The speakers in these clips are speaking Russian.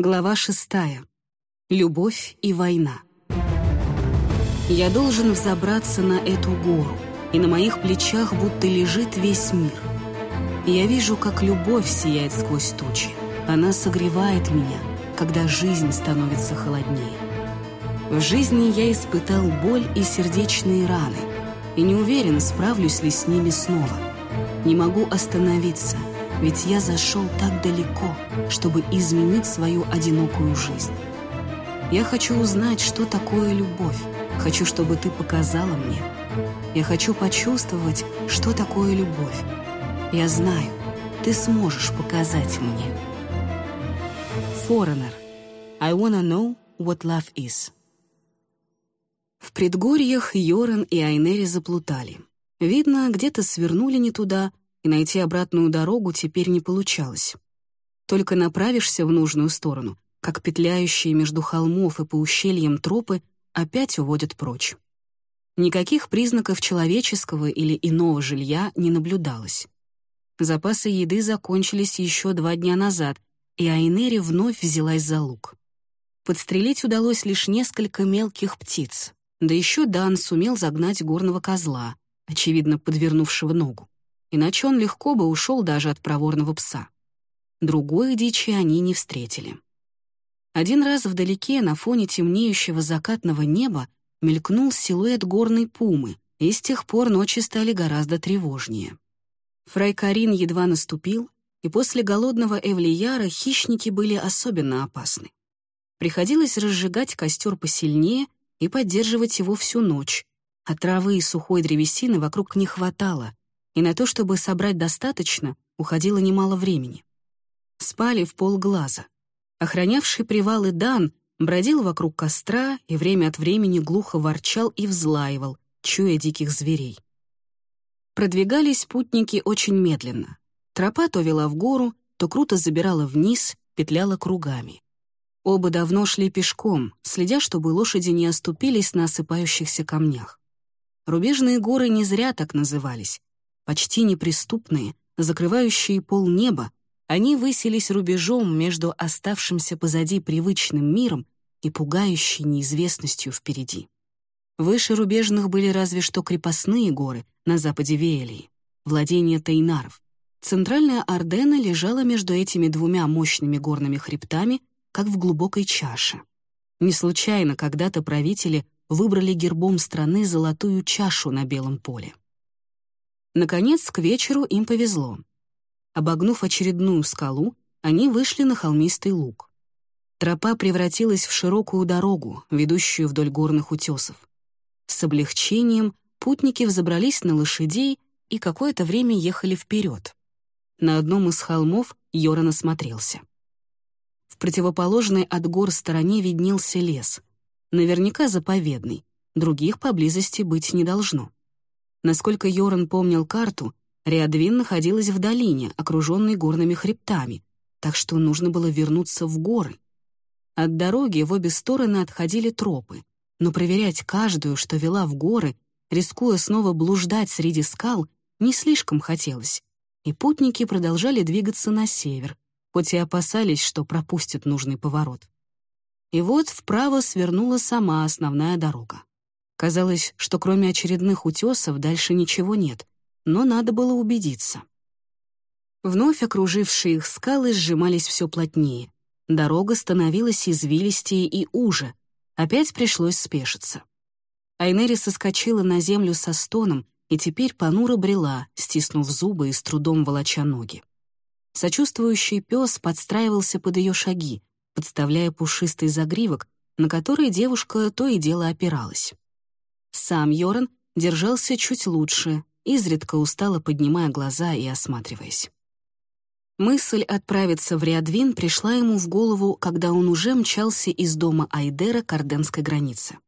Глава шестая. Любовь и война. Я должен взобраться на эту гору, и на моих плечах будто лежит весь мир. Я вижу, как любовь сияет сквозь тучи. Она согревает меня, когда жизнь становится холоднее. В жизни я испытал боль и сердечные раны, и не уверен, справлюсь ли с ними снова. Не могу остановиться — ведь я зашел так далеко, чтобы изменить свою одинокую жизнь. Я хочу узнать, что такое любовь. Хочу, чтобы ты показала мне. Я хочу почувствовать, что такое любовь. Я знаю, ты сможешь показать мне. Foreigner. I wanna know what love is. В предгорьях Йоран и Айнери заплутали. Видно, где-то свернули не туда, и найти обратную дорогу теперь не получалось. Только направишься в нужную сторону, как петляющие между холмов и по ущельям тропы опять уводят прочь. Никаких признаков человеческого или иного жилья не наблюдалось. Запасы еды закончились еще два дня назад, и Айнери вновь взялась за лук. Подстрелить удалось лишь несколько мелких птиц, да еще Дан сумел загнать горного козла, очевидно, подвернувшего ногу иначе он легко бы ушел даже от проворного пса. Другой дичи они не встретили. Один раз вдалеке, на фоне темнеющего закатного неба, мелькнул силуэт горной пумы, и с тех пор ночи стали гораздо тревожнее. Фрайкарин едва наступил, и после голодного Эвлияра хищники были особенно опасны. Приходилось разжигать костер посильнее и поддерживать его всю ночь, а травы и сухой древесины вокруг не хватало, и на то, чтобы собрать достаточно, уходило немало времени. Спали в полглаза. Охранявший привалы Дан бродил вокруг костра и время от времени глухо ворчал и взлаивал, чуя диких зверей. Продвигались путники очень медленно. Тропа то вела в гору, то круто забирала вниз, петляла кругами. Оба давно шли пешком, следя, чтобы лошади не оступились на осыпающихся камнях. Рубежные горы не зря так назывались почти неприступные, закрывающие полнеба, они высились рубежом между оставшимся позади привычным миром и пугающей неизвестностью впереди. Выше рубежных были разве что крепостные горы на западе Веэлии, владение Тейнаров. Центральная Ордена лежала между этими двумя мощными горными хребтами, как в глубокой чаше. Не случайно когда-то правители выбрали гербом страны золотую чашу на белом поле. Наконец, к вечеру им повезло. Обогнув очередную скалу, они вышли на холмистый луг. Тропа превратилась в широкую дорогу, ведущую вдоль горных утесов. С облегчением путники взобрались на лошадей и какое-то время ехали вперед. На одном из холмов Йоран осмотрелся. В противоположной от гор стороне виднелся лес. Наверняка заповедный, других поблизости быть не должно. Насколько Йоран помнил карту, Риадвин находилась в долине, окруженной горными хребтами, так что нужно было вернуться в горы. От дороги в обе стороны отходили тропы, но проверять каждую, что вела в горы, рискуя снова блуждать среди скал, не слишком хотелось, и путники продолжали двигаться на север, хоть и опасались, что пропустят нужный поворот. И вот вправо свернула сама основная дорога. Казалось, что кроме очередных утесов дальше ничего нет, но надо было убедиться. Вновь окружившие их скалы сжимались все плотнее. Дорога становилась извилистее и уже. Опять пришлось спешиться. Айнери соскочила на землю со стоном и теперь понуро брела, стиснув зубы и с трудом волоча ноги. Сочувствующий пес подстраивался под ее шаги, подставляя пушистый загривок, на который девушка то и дело опиралась. Сам Йоран держался чуть лучше, изредка устало поднимая глаза и осматриваясь. Мысль отправиться в Риадвин пришла ему в голову, когда он уже мчался из дома Айдера к орденской границе.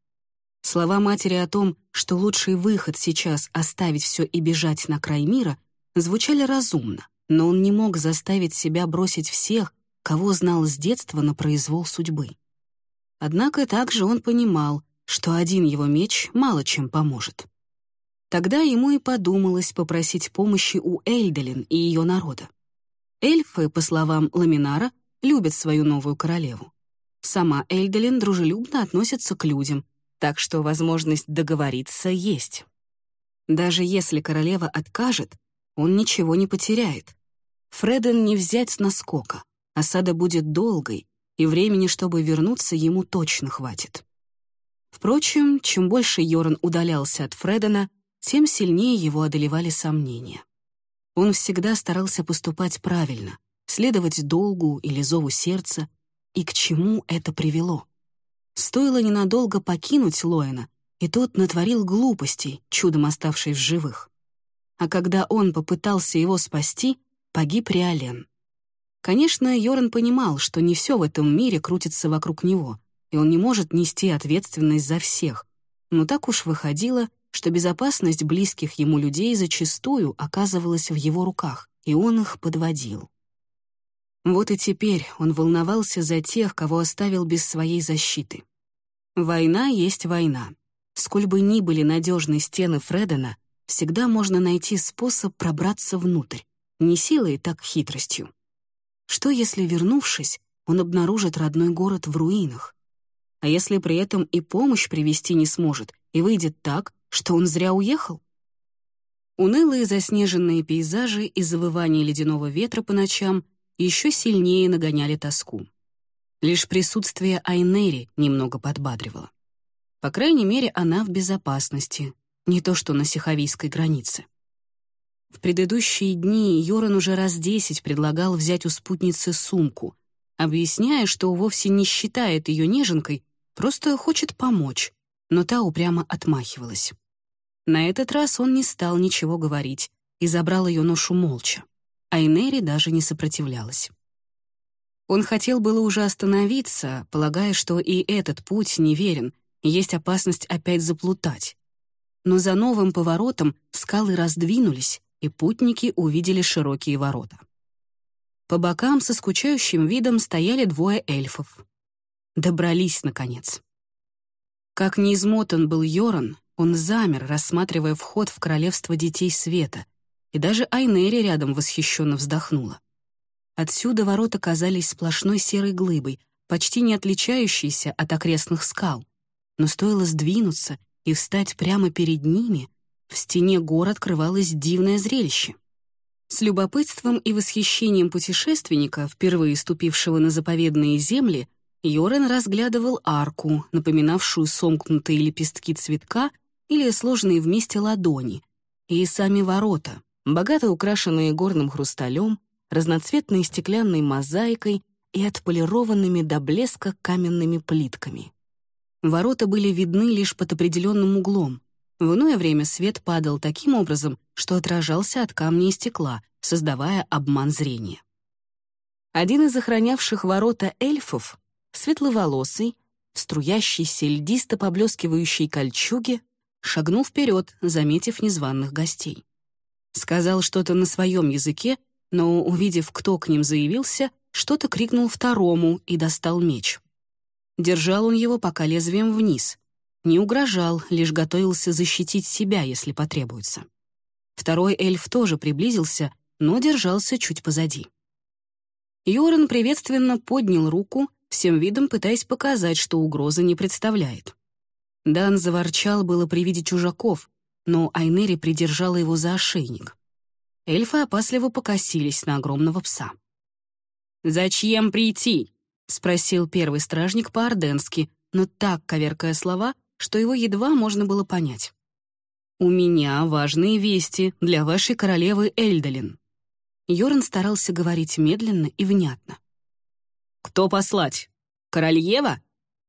Слова матери о том, что лучший выход сейчас — оставить все и бежать на край мира, звучали разумно, но он не мог заставить себя бросить всех, кого знал с детства на произвол судьбы. Однако также он понимал, что один его меч мало чем поможет. Тогда ему и подумалось попросить помощи у Эльделин и ее народа. Эльфы, по словам Ламинара, любят свою новую королеву. Сама Эльделин дружелюбно относится к людям, так что возможность договориться есть. Даже если королева откажет, он ничего не потеряет. Фреден не взять с наскока. Осада будет долгой, и времени, чтобы вернуться, ему точно хватит. Впрочем, чем больше Йоран удалялся от Фредена, тем сильнее его одолевали сомнения. Он всегда старался поступать правильно, следовать долгу или зову сердца, и к чему это привело. Стоило ненадолго покинуть Лоэна, и тот натворил глупостей, чудом оставшись в живых. А когда он попытался его спасти, погиб Риолен. Конечно, Йоран понимал, что не все в этом мире крутится вокруг него, и он не может нести ответственность за всех, но так уж выходило, что безопасность близких ему людей зачастую оказывалась в его руках, и он их подводил. Вот и теперь он волновался за тех, кого оставил без своей защиты. Война есть война. Сколь бы ни были надежны стены Фредена, всегда можно найти способ пробраться внутрь, не силой, так хитростью. Что если, вернувшись, он обнаружит родной город в руинах? А если при этом и помощь привести не сможет, и выйдет так, что он зря уехал? Унылые заснеженные пейзажи и завывание ледяного ветра по ночам еще сильнее нагоняли тоску. Лишь присутствие Айнери немного подбадривало. По крайней мере, она в безопасности, не то что на Сиховийской границе. В предыдущие дни Йоран уже раз десять предлагал взять у спутницы сумку, объясняя, что вовсе не считает ее неженкой, просто хочет помочь, но та упрямо отмахивалась. На этот раз он не стал ничего говорить и забрал ее ношу молча, а Энери даже не сопротивлялась. Он хотел было уже остановиться, полагая, что и этот путь неверен, есть опасность опять заплутать. Но за новым поворотом скалы раздвинулись, и путники увидели широкие ворота. По бокам со скучающим видом стояли двое эльфов. Добрались, наконец. Как неизмотан был Йоран, он замер, рассматривая вход в королевство детей света, и даже Айнери рядом восхищенно вздохнула. Отсюда ворота казались сплошной серой глыбой, почти не отличающейся от окрестных скал. Но стоило сдвинуться и встать прямо перед ними, в стене гор открывалось дивное зрелище. С любопытством и восхищением путешественника, впервые ступившего на заповедные земли, Йорен разглядывал арку, напоминавшую сомкнутые лепестки цветка или сложенные вместе ладони, и сами ворота, богато украшенные горным хрусталем, разноцветной стеклянной мозаикой и отполированными до блеска каменными плитками. Ворота были видны лишь под определенным углом, в иное время свет падал таким образом, что отражался от камня и стекла, создавая обман зрения. Один из охранявших ворота эльфов, светловолосый, в струящейся льдисто поблескивающей кольчуге, шагнул вперед, заметив незваных гостей. Сказал что-то на своем языке, но, увидев, кто к ним заявился, что-то крикнул второму и достал меч. Держал он его пока лезвием вниз, не угрожал, лишь готовился защитить себя, если потребуется. Второй эльф тоже приблизился, но держался чуть позади. Йоран приветственно поднял руку, всем видом пытаясь показать, что угрозы не представляет. Дан заворчал было при виде чужаков, но Айнери придержала его за ошейник. Эльфы опасливо покосились на огромного пса. «Зачем прийти?» — спросил первый стражник по-орденски, но так, коверкая слова, что его едва можно было понять. «У меня важные вести для вашей королевы Эльдалин». Йорн старался говорить медленно и внятно. «Кто послать? Корольева?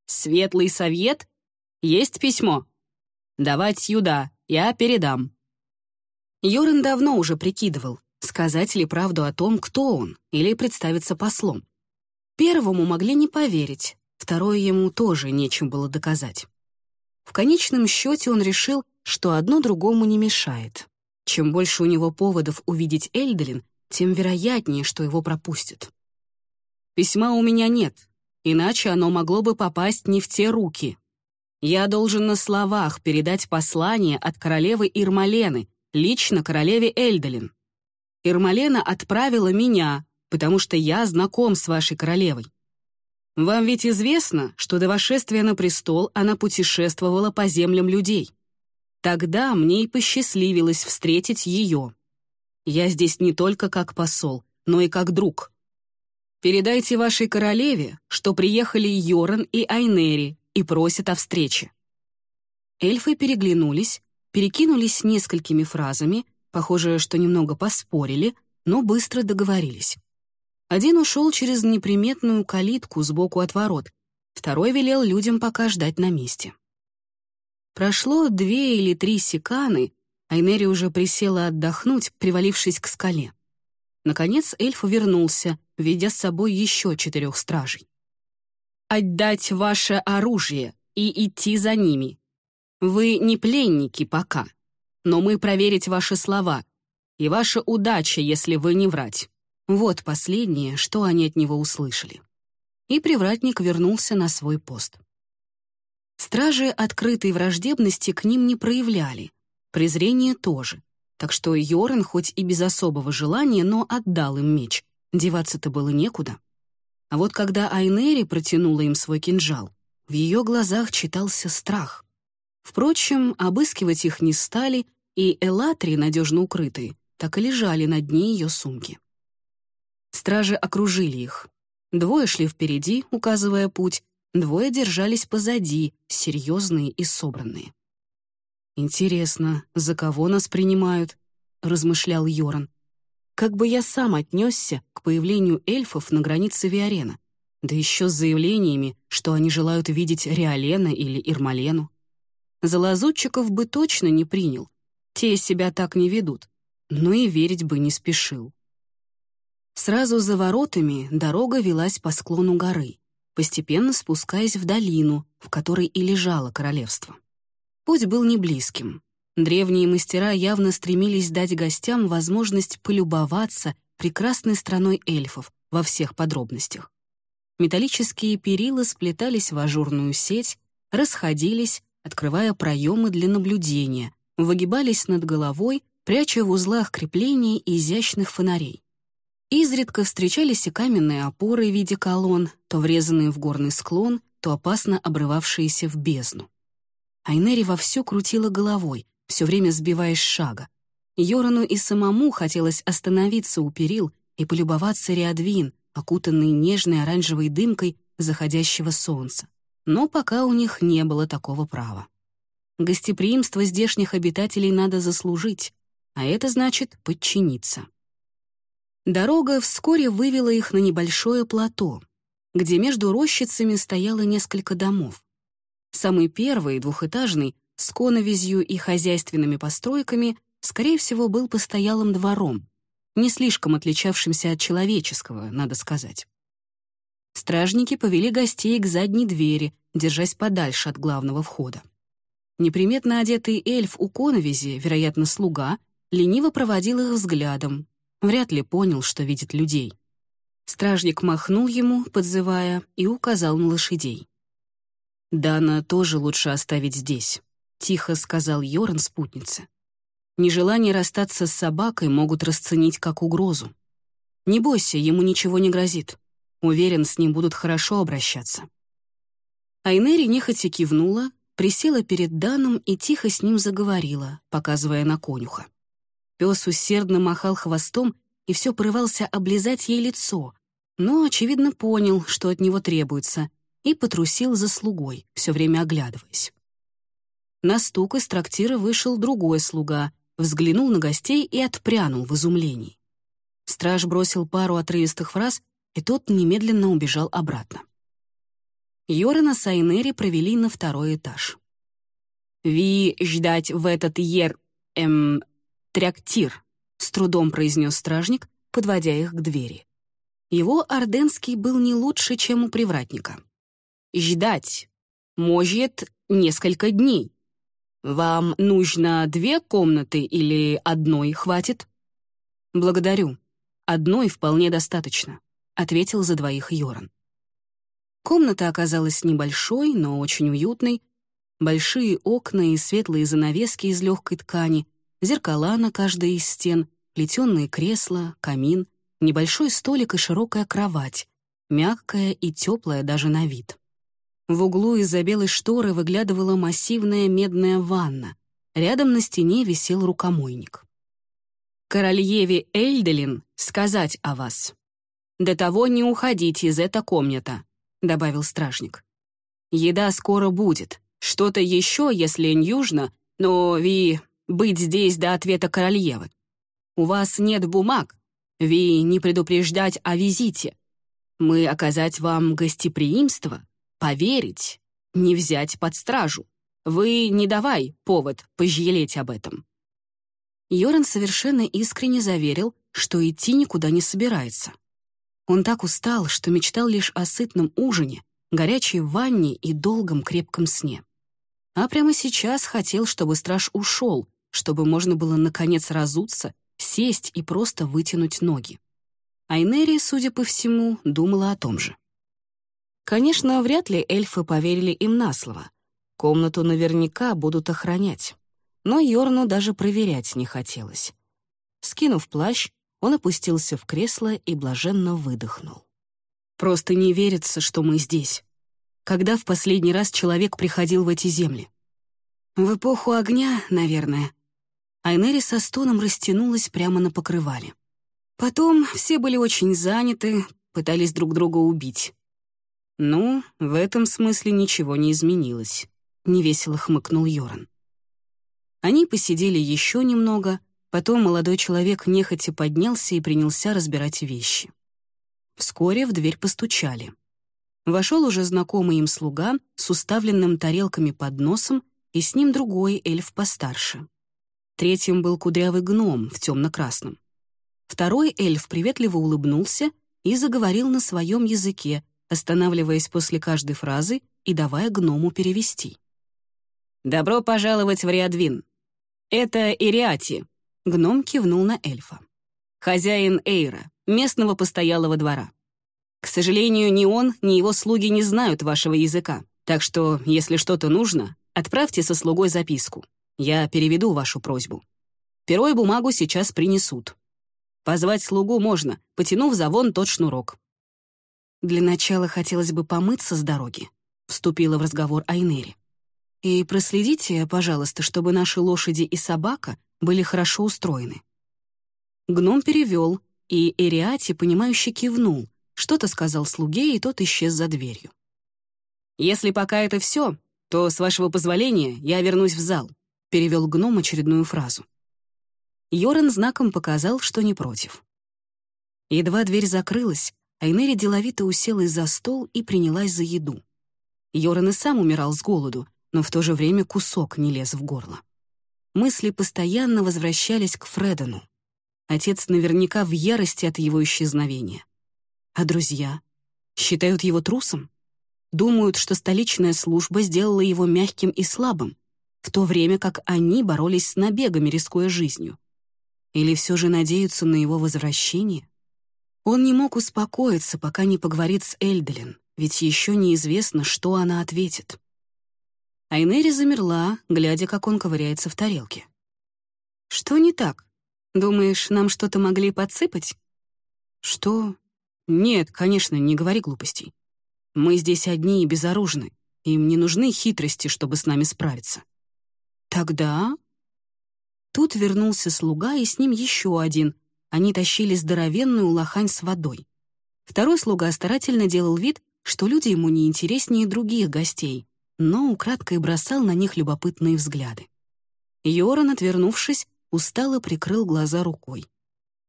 Светлый совет? Есть письмо? Давать сюда, я передам». Йорн давно уже прикидывал, сказать ли правду о том, кто он, или представиться послом. Первому могли не поверить, второе ему тоже нечем было доказать. В конечном счете он решил, что одно другому не мешает. Чем больше у него поводов увидеть Эльделин, тем вероятнее, что его пропустят. «Письма у меня нет, иначе оно могло бы попасть не в те руки. Я должен на словах передать послание от королевы Ирмалены, лично королеве Эльделин. Ирмалена отправила меня, потому что я знаком с вашей королевой. Вам ведь известно, что до восшествия на престол она путешествовала по землям людей. Тогда мне и посчастливилось встретить ее. Я здесь не только как посол, но и как друг. Передайте вашей королеве, что приехали Йоран и Айнери и просят о встрече». Эльфы переглянулись, перекинулись несколькими фразами, похоже, что немного поспорили, но быстро договорились. Один ушел через неприметную калитку сбоку от ворот, второй велел людям пока ждать на месте. Прошло две или три секаны, Айнери уже присела отдохнуть, привалившись к скале. Наконец эльф вернулся, ведя с собой еще четырех стражей. «Отдать ваше оружие и идти за ними. Вы не пленники пока, но мы проверить ваши слова, и ваша удача, если вы не врать». Вот последнее, что они от него услышали. И привратник вернулся на свой пост. Стражи открытой враждебности к ним не проявляли, презрение тоже, так что Йоран хоть и без особого желания, но отдал им меч, деваться-то было некуда. А вот когда Айнери протянула им свой кинжал, в ее глазах читался страх. Впрочем, обыскивать их не стали, и Элатри, надежно укрытые, так и лежали на дне ее сумки. Стражи окружили их. Двое шли впереди, указывая путь, двое держались позади, серьезные и собранные. «Интересно, за кого нас принимают?» — размышлял Йоран. «Как бы я сам отнесся к появлению эльфов на границе Виарена, да еще с заявлениями, что они желают видеть Риолена или Ирмалену. За лазутчиков бы точно не принял, те себя так не ведут, но и верить бы не спешил». Сразу за воротами дорога велась по склону горы, постепенно спускаясь в долину, в которой и лежало королевство. Путь был не близким. Древние мастера явно стремились дать гостям возможность полюбоваться прекрасной страной эльфов во всех подробностях. Металлические перила сплетались в ажурную сеть, расходились, открывая проемы для наблюдения, выгибались над головой, пряча в узлах крепления изящных фонарей. Изредка встречались и каменные опоры в виде колонн, то врезанные в горный склон, то опасно обрывавшиеся в бездну. Айнери вовсю крутила головой, все время сбиваясь шага. Йорану и самому хотелось остановиться у перил и полюбоваться Риадвин, окутанный нежной оранжевой дымкой заходящего солнца. Но пока у них не было такого права. Гостеприимство здешних обитателей надо заслужить, а это значит подчиниться. Дорога вскоре вывела их на небольшое плато, где между рощицами стояло несколько домов. Самый первый, двухэтажный, с коновизью и хозяйственными постройками, скорее всего, был постоялым двором, не слишком отличавшимся от человеческого, надо сказать. Стражники повели гостей к задней двери, держась подальше от главного входа. Неприметно одетый эльф у коновизи, вероятно, слуга, лениво проводил их взглядом, вряд ли понял, что видит людей. Стражник махнул ему, подзывая, и указал на лошадей. «Дана тоже лучше оставить здесь», — тихо сказал Йоран спутнице. «Нежелание расстаться с собакой могут расценить как угрозу. Не бойся, ему ничего не грозит. Уверен, с ним будут хорошо обращаться». Айнери нехотя кивнула, присела перед Даном и тихо с ним заговорила, показывая на конюха. Пес усердно махал хвостом и все порывался облизать ей лицо, но, очевидно, понял, что от него требуется, и потрусил за слугой, все время оглядываясь. На стук из трактира вышел другой слуга, взглянул на гостей и отпрянул в изумлении. Страж бросил пару отрывистых фраз, и тот немедленно убежал обратно. Йорана с Айнери провели на второй этаж. «Ви ждать в этот ер... эм... трактир», — с трудом произнес стражник, подводя их к двери. Его орденский был не лучше, чем у привратника ждать. Может, несколько дней. Вам нужно две комнаты или одной хватит? Благодарю. Одной вполне достаточно, ответил за двоих Йоран. Комната оказалась небольшой, но очень уютной. Большие окна и светлые занавески из легкой ткани, зеркала на каждой из стен, плетеные кресла, камин, небольшой столик и широкая кровать, мягкая и теплая даже на вид. В углу из-за белой шторы выглядывала массивная медная ванна. Рядом на стене висел рукомойник. «Корольеве Эльделин сказать о вас. До того не уходите из этой комнаты», — добавил стражник. «Еда скоро будет. Что-то еще, если не южно, но ви быть здесь до ответа корольевы. У вас нет бумаг, ви не предупреждать о визите. Мы оказать вам гостеприимство, поверить, не взять под стражу. Вы не давай повод пожалеть об этом». Йоран совершенно искренне заверил, что идти никуда не собирается. Он так устал, что мечтал лишь о сытном ужине, горячей ванне и долгом крепком сне. А прямо сейчас хотел, чтобы страж ушел, чтобы можно было наконец разуться, сесть и просто вытянуть ноги. Айнери, судя по всему, думала о том же. Конечно, вряд ли эльфы поверили им на слово. Комнату наверняка будут охранять. Но Йорну даже проверять не хотелось. Скинув плащ, он опустился в кресло и блаженно выдохнул. «Просто не верится, что мы здесь. Когда в последний раз человек приходил в эти земли? В эпоху огня, наверное». Айнери со стоном растянулась прямо на покрывале. Потом все были очень заняты, пытались друг друга убить. «Ну, в этом смысле ничего не изменилось», — невесело хмыкнул Йоран. Они посидели еще немного, потом молодой человек нехотя поднялся и принялся разбирать вещи. Вскоре в дверь постучали. Вошел уже знакомый им слуга с уставленным тарелками под носом и с ним другой эльф постарше. Третьим был кудрявый гном в темно-красном. Второй эльф приветливо улыбнулся и заговорил на своем языке, останавливаясь после каждой фразы и давая гному перевести. «Добро пожаловать в Риадвин. Это Ириати», — гном кивнул на эльфа. «Хозяин Эйра, местного постоялого двора. К сожалению, ни он, ни его слуги не знают вашего языка, так что, если что-то нужно, отправьте со слугой записку. Я переведу вашу просьбу. Перо и бумагу сейчас принесут. Позвать слугу можно, потянув за вон тот шнурок. «Для начала хотелось бы помыться с дороги», — вступила в разговор Айнери. «И проследите, пожалуйста, чтобы наши лошади и собака были хорошо устроены». Гном перевел, и Эриати, понимающе кивнул, что-то сказал слуге, и тот исчез за дверью. «Если пока это все, то, с вашего позволения, я вернусь в зал», — перевел гном очередную фразу. Йоран знаком показал, что не против. Едва дверь закрылась, Айнери деловито уселась за стол и принялась за еду. Йоран и сам умирал с голоду, но в то же время кусок не лез в горло. Мысли постоянно возвращались к Фредену. Отец наверняка в ярости от его исчезновения. А друзья? Считают его трусом? Думают, что столичная служба сделала его мягким и слабым, в то время как они боролись с набегами, рискуя жизнью. Или все же надеются на его возвращение? Он не мог успокоиться, пока не поговорит с Эльделин, ведь еще неизвестно, что она ответит. Айнери замерла, глядя, как он ковыряется в тарелке. «Что не так? Думаешь, нам что-то могли подсыпать?» «Что?» «Нет, конечно, не говори глупостей. Мы здесь одни и безоружны. Им не нужны хитрости, чтобы с нами справиться». «Тогда Тут вернулся слуга, и с ним еще один. Они тащили здоровенную лохань с водой. Второй слуга старательно делал вид, что люди ему не интереснее других гостей, но украдкой бросал на них любопытные взгляды. Йоран, отвернувшись, устало прикрыл глаза рукой.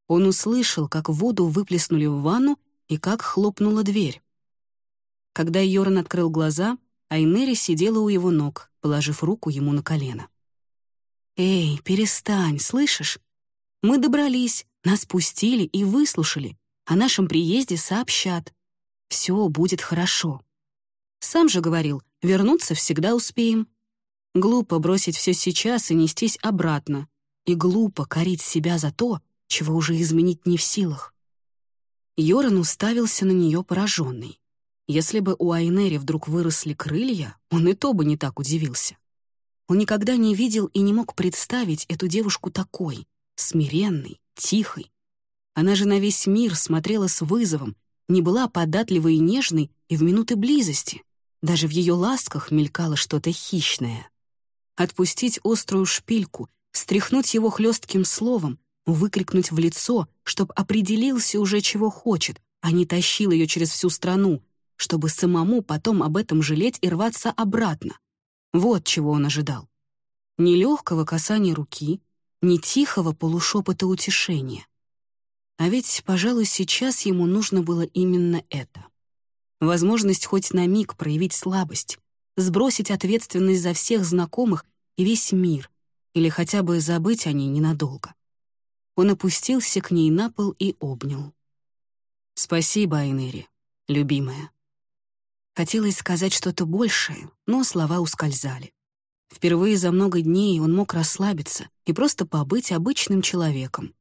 Он услышал, как воду выплеснули в ванну и как хлопнула дверь. Когда Йоран открыл глаза, Айнери сидела у его ног, положив руку ему на колено. «Эй, перестань, слышишь? Мы добрались, нас пустили и выслушали. О нашем приезде сообщат. Все будет хорошо. Сам же говорил, вернуться всегда успеем. Глупо бросить все сейчас и нестись обратно. И глупо корить себя за то, чего уже изменить не в силах. Йоран уставился на нее пораженный. Если бы у Айнери вдруг выросли крылья, он и то бы не так удивился. Он никогда не видел и не мог представить эту девушку такой, смиренной, тихой. Она же на весь мир смотрела с вызовом, не была податливой и нежной и в минуты близости. Даже в ее ласках мелькало что-то хищное. Отпустить острую шпильку, стряхнуть его хлестким словом, выкрикнуть в лицо, чтоб определился уже, чего хочет, а не тащил ее через всю страну, чтобы самому потом об этом жалеть и рваться обратно. Вот чего он ожидал. Ни легкого касания руки, ни тихого полушепота утешения. А ведь, пожалуй, сейчас ему нужно было именно это. Возможность хоть на миг проявить слабость, сбросить ответственность за всех знакомых и весь мир, или хотя бы забыть о ней ненадолго. Он опустился к ней на пол и обнял. «Спасибо, Айнери, любимая». Хотелось сказать что-то большее, но слова ускользали. Впервые за много дней он мог расслабиться и просто побыть обычным человеком.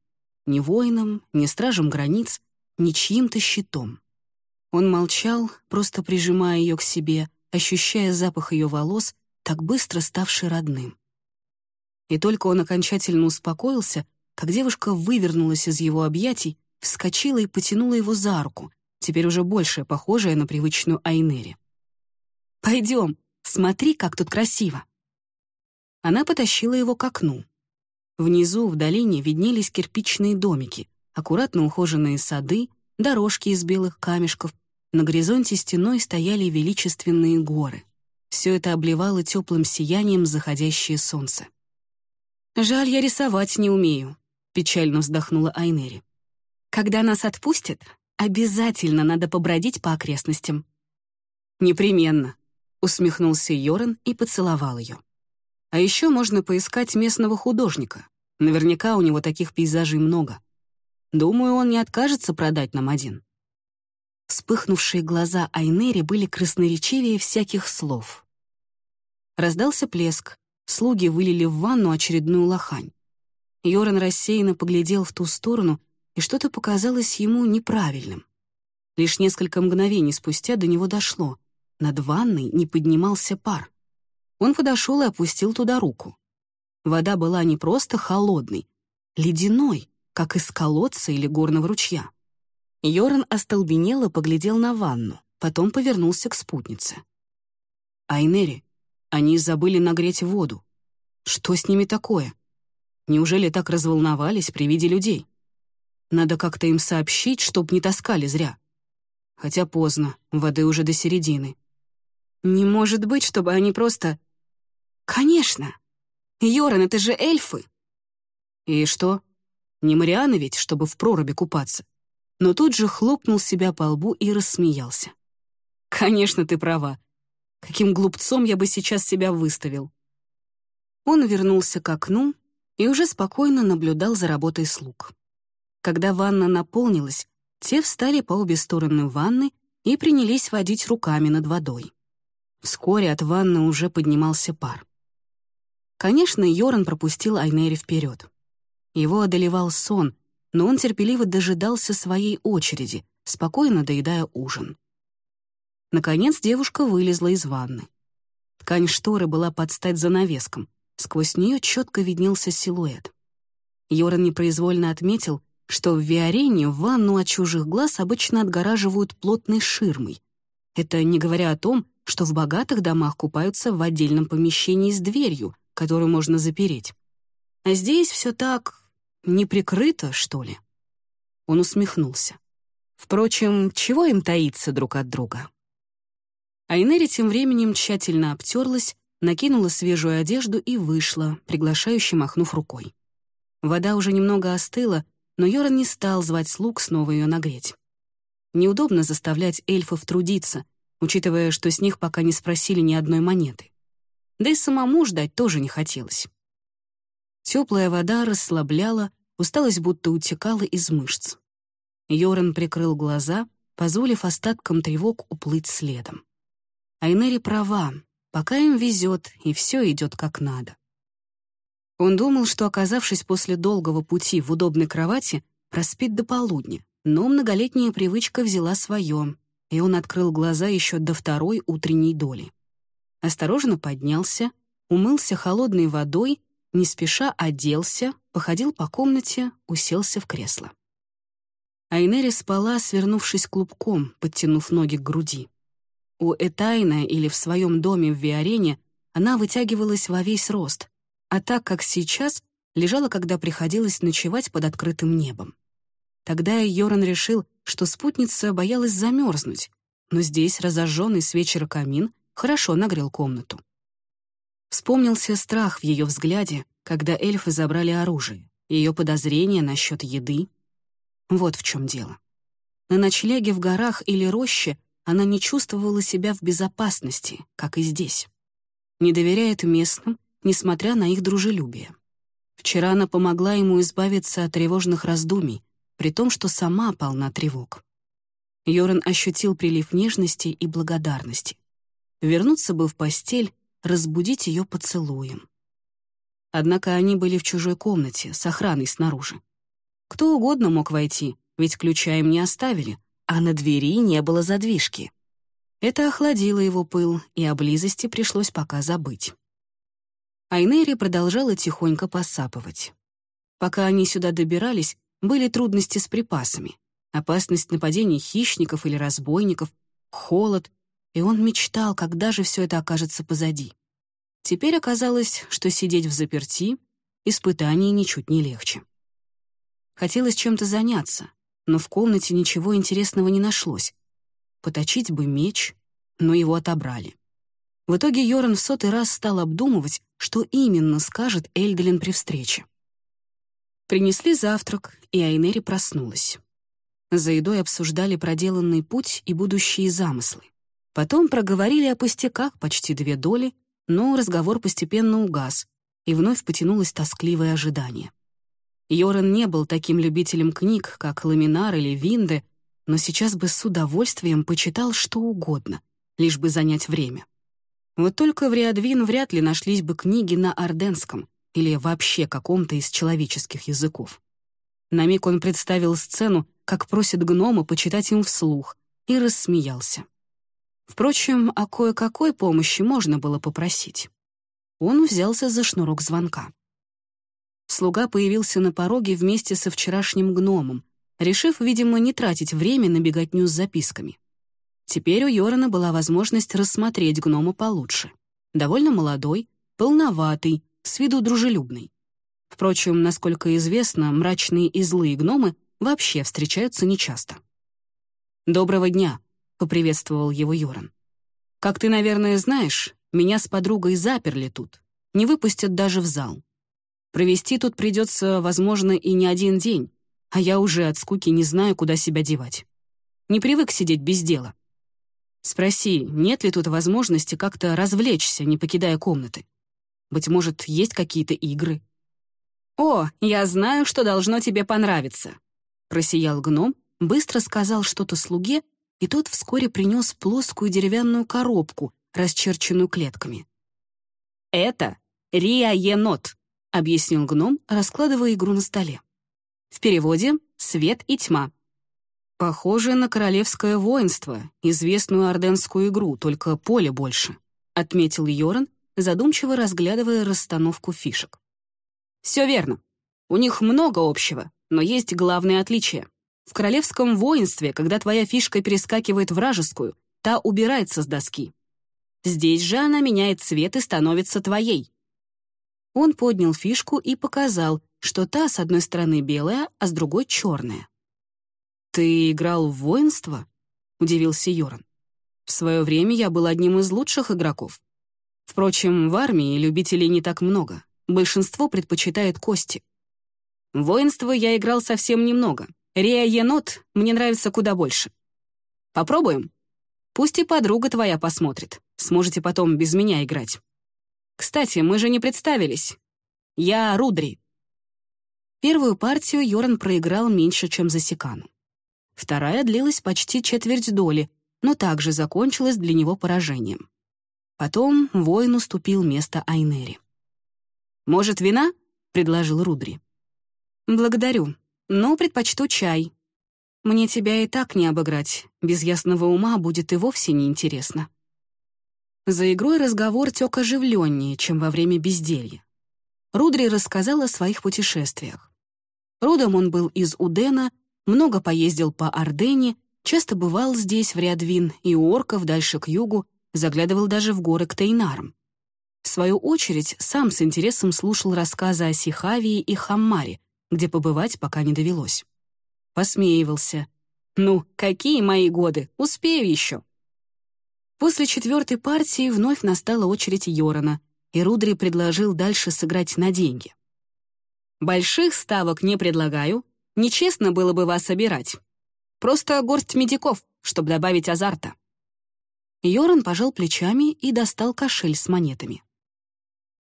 Ни воином, ни стражем границ, ни чьим-то щитом. Он молчал, просто прижимая ее к себе, ощущая запах ее волос, так быстро ставший родным. И только он окончательно успокоился, как девушка вывернулась из его объятий, вскочила и потянула его за руку, теперь уже больше похожая на привычную Айнери. «Пойдем, смотри, как тут красиво!» Она потащила его к окну. Внизу, в долине, виднелись кирпичные домики, аккуратно ухоженные сады, дорожки из белых камешков. На горизонте стеной стояли величественные горы. Все это обливало теплым сиянием заходящее солнце. «Жаль, я рисовать не умею», — печально вздохнула Айнери. «Когда нас отпустят, обязательно надо побродить по окрестностям». «Непременно», — усмехнулся Йоран и поцеловал ее. А еще можно поискать местного художника. Наверняка у него таких пейзажей много. Думаю, он не откажется продать нам один. Вспыхнувшие глаза Айнери были красноречивее всяких слов. Раздался плеск. Слуги вылили в ванну очередную лохань. Йоран рассеянно поглядел в ту сторону, и что-то показалось ему неправильным. Лишь несколько мгновений спустя до него дошло. Над ванной не поднимался пар. Он подошел и опустил туда руку. Вода была не просто холодной, ледяной, как из колодца или горного ручья. Йоран остолбенело поглядел на ванну, потом повернулся к спутнице. «Айнери, они забыли нагреть воду. Что с ними такое? Неужели так разволновались при виде людей? Надо как-то им сообщить, чтоб не таскали зря. Хотя поздно, воды уже до середины. Не может быть, чтобы они просто «Конечно! Йоран, это же эльфы!» «И что? Не Марианы ведь, чтобы в проруби купаться?» Но тут же хлопнул себя по лбу и рассмеялся. «Конечно, ты права. Каким глупцом я бы сейчас себя выставил?» Он вернулся к окну и уже спокойно наблюдал за работой слуг. Когда ванна наполнилась, те встали по обе стороны ванны и принялись водить руками над водой. Вскоре от ванны уже поднимался пар. Конечно, Йоран пропустил Айнери вперед. Его одолевал сон, но он терпеливо дожидался своей очереди, спокойно доедая ужин. Наконец девушка вылезла из ванны. Ткань шторы была под стать занавеском, сквозь нее четко виднелся силуэт. Йоран непроизвольно отметил, что в Виарене ванну от чужих глаз обычно отгораживают плотной ширмой. Это не говоря о том, что в богатых домах купаются в отдельном помещении с дверью, которую можно запереть. А здесь все так не прикрыто, что ли? Он усмехнулся. Впрочем, чего им таиться друг от друга? Айнери тем временем тщательно обтерлась, накинула свежую одежду и вышла, приглашающе махнув рукой. Вода уже немного остыла, но Йоран не стал звать слуг снова ее нагреть. Неудобно заставлять эльфов трудиться, учитывая, что с них пока не спросили ни одной монеты да и самому ждать тоже не хотелось. Теплая вода расслабляла, усталость будто утекала из мышц. Йоран прикрыл глаза, позволив остаткам тревог уплыть следом. Айнери права, пока им везет, и все идет как надо. Он думал, что, оказавшись после долгого пути в удобной кровати, проспит до полудня, но многолетняя привычка взяла свое, и он открыл глаза еще до второй утренней доли осторожно поднялся, умылся холодной водой, не спеша оделся, походил по комнате, уселся в кресло. Айнери спала, свернувшись клубком, подтянув ноги к груди. У Этайна или в своем доме в Виарене она вытягивалась во весь рост, а так как сейчас лежала, когда приходилось ночевать под открытым небом. Тогда Йоран решил, что спутница боялась замерзнуть, но здесь разожженный с вечера камин хорошо нагрел комнату. Вспомнился страх в ее взгляде, когда эльфы забрали оружие, ее подозрения насчет еды — вот в чем дело. На ночлеге в горах или роще она не чувствовала себя в безопасности, как и здесь. Не доверяет местным, несмотря на их дружелюбие. Вчера она помогла ему избавиться от тревожных раздумий, при том, что сама полна тревог. Йоран ощутил прилив нежности и благодарности. Вернуться бы в постель, разбудить ее поцелуем. Однако они были в чужой комнате, с охраной снаружи. Кто угодно мог войти, ведь ключа им не оставили, а на двери не было задвижки. Это охладило его пыл, и о близости пришлось пока забыть. Айнери продолжала тихонько посапывать. Пока они сюда добирались, были трудности с припасами, опасность нападений хищников или разбойников, холод, и он мечтал, когда же все это окажется позади. Теперь оказалось, что сидеть в заперти — испытание ничуть не легче. Хотелось чем-то заняться, но в комнате ничего интересного не нашлось. Поточить бы меч, но его отобрали. В итоге Йоран в сотый раз стал обдумывать, что именно скажет Эльделин при встрече. Принесли завтрак, и Айнери проснулась. За едой обсуждали проделанный путь и будущие замыслы. Потом проговорили о пустяках почти две доли, но разговор постепенно угас, и вновь потянулось тоскливое ожидание. Йоран не был таким любителем книг, как Ламинар или Винде, но сейчас бы с удовольствием почитал что угодно, лишь бы занять время. Вот только в Риадвин вряд ли нашлись бы книги на орденском или вообще каком-то из человеческих языков. На миг он представил сцену, как просит гнома почитать им вслух, и рассмеялся. Впрочем, о кое-какой помощи можно было попросить. Он взялся за шнурок звонка слуга появился на пороге вместе со вчерашним гномом, решив, видимо, не тратить время на беготню с записками. Теперь у Йорана была возможность рассмотреть гнома получше. Довольно молодой, полноватый, с виду дружелюбный. Впрочем, насколько известно, мрачные и злые гномы вообще встречаются нечасто. «Доброго дня», — поприветствовал его Йоран. «Как ты, наверное, знаешь, меня с подругой заперли тут. Не выпустят даже в зал. Провести тут придется, возможно, и не один день, а я уже от скуки не знаю, куда себя девать. Не привык сидеть без дела. Спроси, нет ли тут возможности как-то развлечься, не покидая комнаты. Быть может, есть какие-то игры. «О, я знаю, что должно тебе понравиться», — просиял гном, быстро сказал что-то слуге, и тот вскоре принес плоскую деревянную коробку, расчерченную клетками. «Это Риа-енот», — объяснил гном, раскладывая игру на столе. В переводе «свет и тьма». Похоже на королевское воинство, известную орденскую игру, только поле больше, отметил Йоран, задумчиво разглядывая расстановку фишек. Все верно. У них много общего, но есть главное отличие. В королевском воинстве, когда твоя фишка перескакивает вражескую, та убирается с доски. Здесь же она меняет цвет и становится твоей. Он поднял фишку и показал, что та с одной стороны белая, а с другой черная. «Ты играл в воинство?» — удивился Йоран. «В свое время я был одним из лучших игроков. Впрочем, в армии любителей не так много. Большинство предпочитает кости. В воинство я играл совсем немного. Реа Енот мне нравится куда больше. Попробуем? Пусть и подруга твоя посмотрит. Сможете потом без меня играть». Кстати, мы же не представились. Я Рудри». Первую партию Йоран проиграл меньше, чем за Секану. Вторая длилась почти четверть доли, но также закончилась для него поражением. Потом воин уступил место Айнери. «Может, вина?» — предложил Рудри. «Благодарю, но предпочту чай. Мне тебя и так не обыграть, без ясного ума будет и вовсе неинтересно». За игрой разговор тек оживленнее, чем во время безделья. Рудри рассказал о своих путешествиях. Родом он был из Удена, много поездил по Ордене, часто бывал здесь, в Рядвин, и у орков дальше к югу, заглядывал даже в горы к Тейнарам. В свою очередь, сам с интересом слушал рассказы о Сихавии и Хаммаре, где побывать пока не довелось. Посмеивался. «Ну, какие мои годы? Успею еще!» После четвертой партии вновь настала очередь Йорона, и Рудри предложил дальше сыграть на деньги. «Больших ставок не предлагаю, нечестно было бы вас собирать. Просто горсть медиков, чтобы добавить азарта». Йоран пожал плечами и достал кошель с монетами.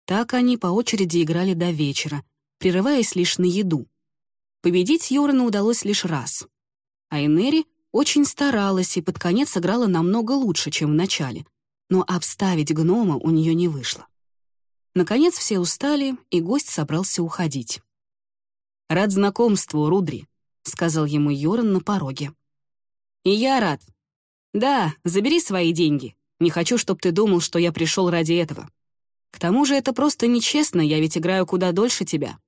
Так они по очереди играли до вечера, прерываясь лишь на еду. Победить Йорану удалось лишь раз. А Энери очень старалась и под конец сыграла намного лучше, чем в начале, но обставить гнома у нее не вышло. Наконец все устали, и гость собрался уходить. «Рад знакомству, Рудри», — сказал ему Йоран на пороге. «И я рад. Да, забери свои деньги. Не хочу, чтобы ты думал, что я пришел ради этого. К тому же это просто нечестно, я ведь играю куда дольше тебя».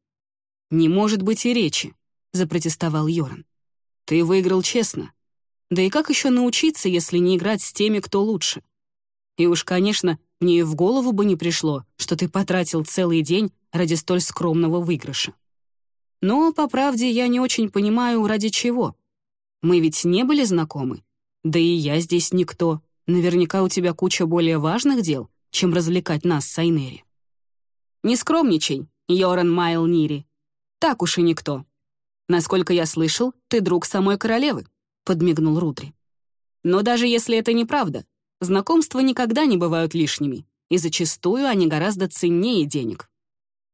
«Не может быть и речи», — запротестовал Йоран. «Ты выиграл честно. Да и как еще научиться, если не играть с теми, кто лучше? И уж, конечно, мне в голову бы не пришло, что ты потратил целый день ради столь скромного выигрыша. Но, по правде, я не очень понимаю, ради чего. Мы ведь не были знакомы. Да и я здесь никто. Наверняка у тебя куча более важных дел, чем развлекать нас с Айнери. Не скромничай, Йоран Майл Нири. Так уж и никто. Насколько я слышал, ты друг самой королевы, подмигнул Рудри. Но даже если это неправда, знакомства никогда не бывают лишними, и зачастую они гораздо ценнее денег.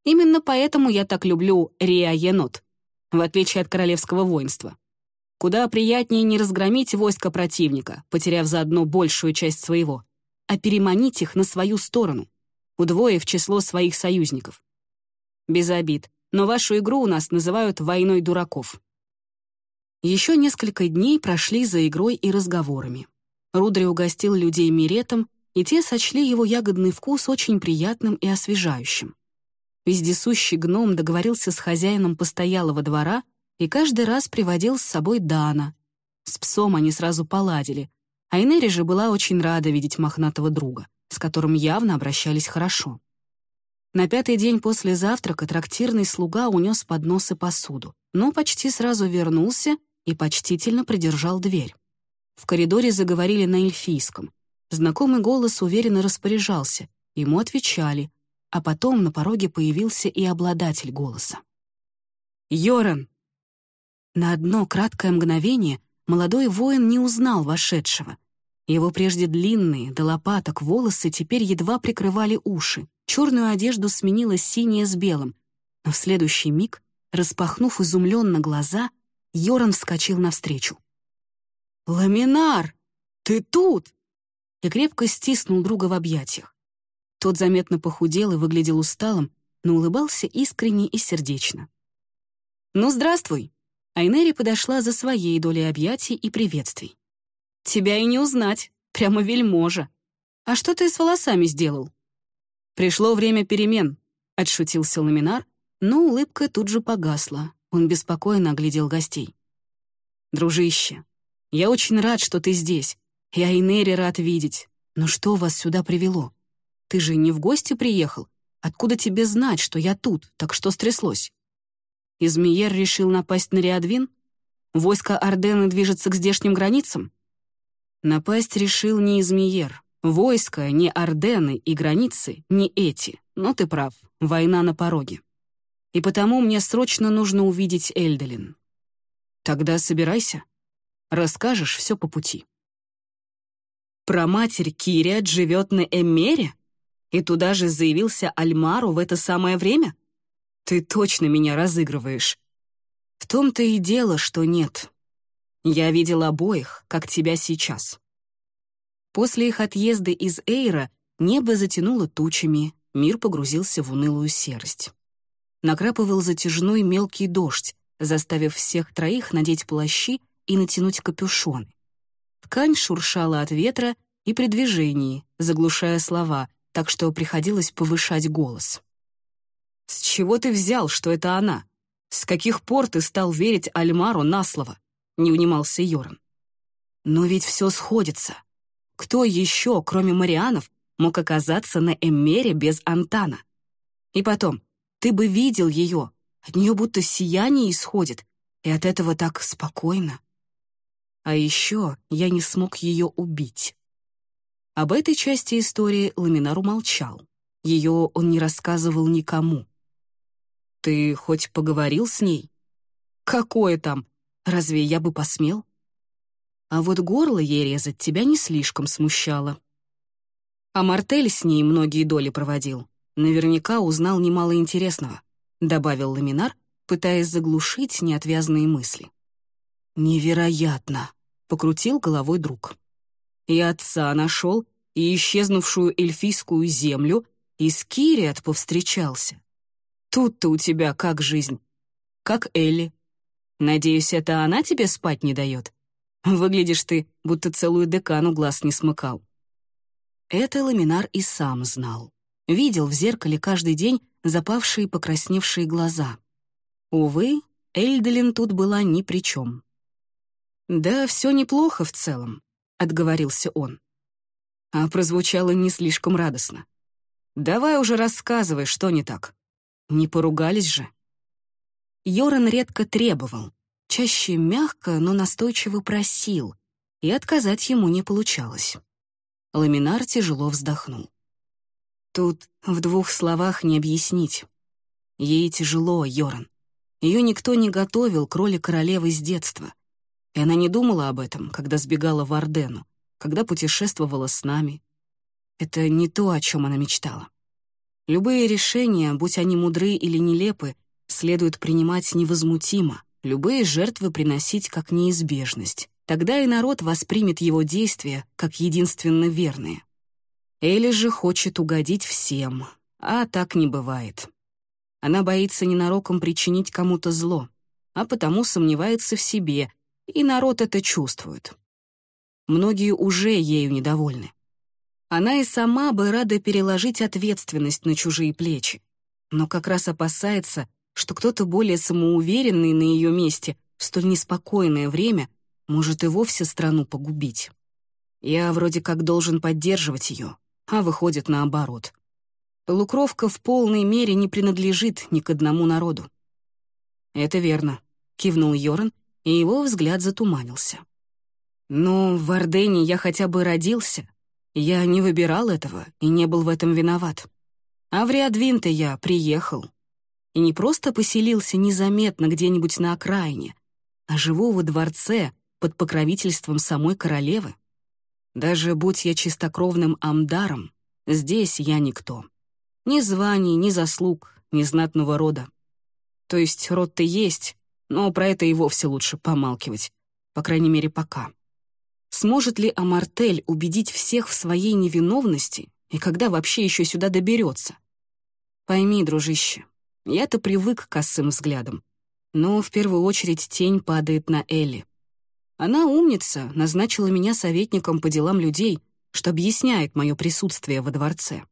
Именно поэтому я так люблю Риа Енот, в отличие от королевского воинства. Куда приятнее не разгромить войско противника, потеряв заодно большую часть своего, а переманить их на свою сторону, удвоив число своих союзников. Без обид, но вашу игру у нас называют «войной дураков». Еще несколько дней прошли за игрой и разговорами. Рудри угостил людей миретом, и те сочли его ягодный вкус очень приятным и освежающим. Вездесущий гном договорился с хозяином постоялого двора и каждый раз приводил с собой Дана. С псом они сразу поладили, а Инери же была очень рада видеть мохнатого друга, с которым явно обращались хорошо. На пятый день после завтрака трактирный слуга унес поднос и посуду, но почти сразу вернулся и почтительно придержал дверь. В коридоре заговорили на эльфийском. Знакомый голос уверенно распоряжался, ему отвечали, а потом на пороге появился и обладатель голоса. «Йоран!» На одно краткое мгновение молодой воин не узнал вошедшего. Его прежде длинные, до лопаток волосы теперь едва прикрывали уши, черную одежду сменила синяя с белым, но в следующий миг, распахнув изумленно глаза, Йоран вскочил навстречу. «Ламинар, ты тут!» и крепко стиснул друга в объятиях. Тот заметно похудел и выглядел усталым, но улыбался искренне и сердечно. «Ну, здравствуй!» Айнери подошла за своей долей объятий и приветствий. «Тебя и не узнать, прямо вельможа. А что ты с волосами сделал?» «Пришло время перемен», — отшутился Ламинар, но улыбка тут же погасла. Он беспокойно оглядел гостей. «Дружище, я очень рад, что ты здесь. И Айнери рад видеть. Но что вас сюда привело? Ты же не в гости приехал. Откуда тебе знать, что я тут? Так что стряслось?» Измиер решил напасть на Риадвин? Войско Ордены движется к здешним границам? Напасть решил не Измиер. Войско, не Ордены и границы, не эти. Но ты прав, война на пороге. И потому мне срочно нужно увидеть Эльделин. Тогда собирайся. Расскажешь все по пути. Про матерь Кириат живет на Эмере? И туда же заявился Альмару в это самое время? Ты точно меня разыгрываешь. В том-то и дело, что нет. Я видел обоих, как тебя сейчас. После их отъезда из Эйра небо затянуло тучами, мир погрузился в унылую серость. Накрапывал затяжной мелкий дождь, заставив всех троих надеть плащи и натянуть капюшоны. Ткань шуршала от ветра и при движении, заглушая слова, так что приходилось повышать голос. «С чего ты взял, что это она? С каких пор ты стал верить Альмару на слово? — не унимался Йоран. «Но ведь все сходится. Кто еще, кроме Марианов, мог оказаться на Эммере без Антана? И потом, ты бы видел ее, от нее будто сияние исходит, и от этого так спокойно. А еще я не смог ее убить. Об этой части истории Ламинар умолчал. Ее он не рассказывал никому. «Ты хоть поговорил с ней?» «Какое там? Разве я бы посмел?» А вот горло ей резать тебя не слишком смущало. А Мартель с ней многие доли проводил. Наверняка узнал немало интересного, добавил Ламинар, пытаясь заглушить неотвязные мысли. «Невероятно!» — покрутил головой друг. «И отца нашел, и исчезнувшую эльфийскую землю, и с Кириат повстречался. Тут-то у тебя как жизнь? Как Элли. Надеюсь, это она тебе спать не дает? Выглядишь ты, будто целую декану глаз не смыкал». Это Ламинар и сам знал. Видел в зеркале каждый день запавшие покрасневшие глаза. Увы, Эльделин тут была ни при чем. «Да, все неплохо в целом», — отговорился он. А прозвучало не слишком радостно. «Давай уже рассказывай, что не так. Не поругались же?» Йоран редко требовал, чаще мягко, но настойчиво просил, и отказать ему не получалось. Ламинар тяжело вздохнул. Тут в двух словах не объяснить. Ей тяжело, Йоран. Ее никто не готовил к роли королевы с детства. И она не думала об этом, когда сбегала в Ордену, когда путешествовала с нами. Это не то, о чем она мечтала. Любые решения, будь они мудры или нелепы, следует принимать невозмутимо, любые жертвы приносить как неизбежность. Тогда и народ воспримет его действия как единственно верные. Элли же хочет угодить всем, а так не бывает. Она боится ненароком причинить кому-то зло, а потому сомневается в себе, и народ это чувствует. Многие уже ею недовольны. Она и сама бы рада переложить ответственность на чужие плечи, но как раз опасается, что кто-то более самоуверенный на ее месте в столь неспокойное время может и вовсе страну погубить. Я вроде как должен поддерживать ее, а выходит наоборот. Полукровка в полной мере не принадлежит ни к одному народу. «Это верно», — кивнул Йоран, и его взгляд затуманился. «Но в Ордене я хотя бы родился. Я не выбирал этого и не был в этом виноват. А в Риадвинте я приехал. И не просто поселился незаметно где-нибудь на окраине, а живу во дворце под покровительством самой королевы. Даже будь я чистокровным амдаром, здесь я никто. Ни званий, ни заслуг, ни знатного рода. То есть род-то есть, но про это и вовсе лучше помалкивать, по крайней мере, пока. Сможет ли Амартель убедить всех в своей невиновности и когда вообще еще сюда доберется? Пойми, дружище, я-то привык к косым взглядам, но в первую очередь тень падает на Элли. Она умница, назначила меня советником по делам людей, что объясняет мое присутствие во дворце.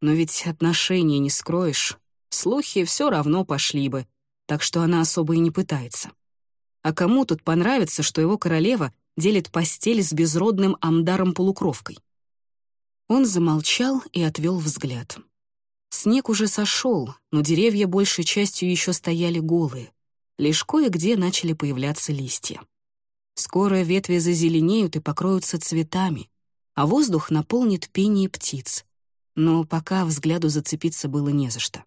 Но ведь отношения не скроешь. Слухи все равно пошли бы, так что она особо и не пытается. А кому тут понравится, что его королева делит постель с безродным амдаром-полукровкой? Он замолчал и отвел взгляд. Снег уже сошел, но деревья большей частью еще стояли голые. Лишь кое-где начали появляться листья. Скоро ветви зазеленеют и покроются цветами, а воздух наполнит пение птиц но пока взгляду зацепиться было не за что.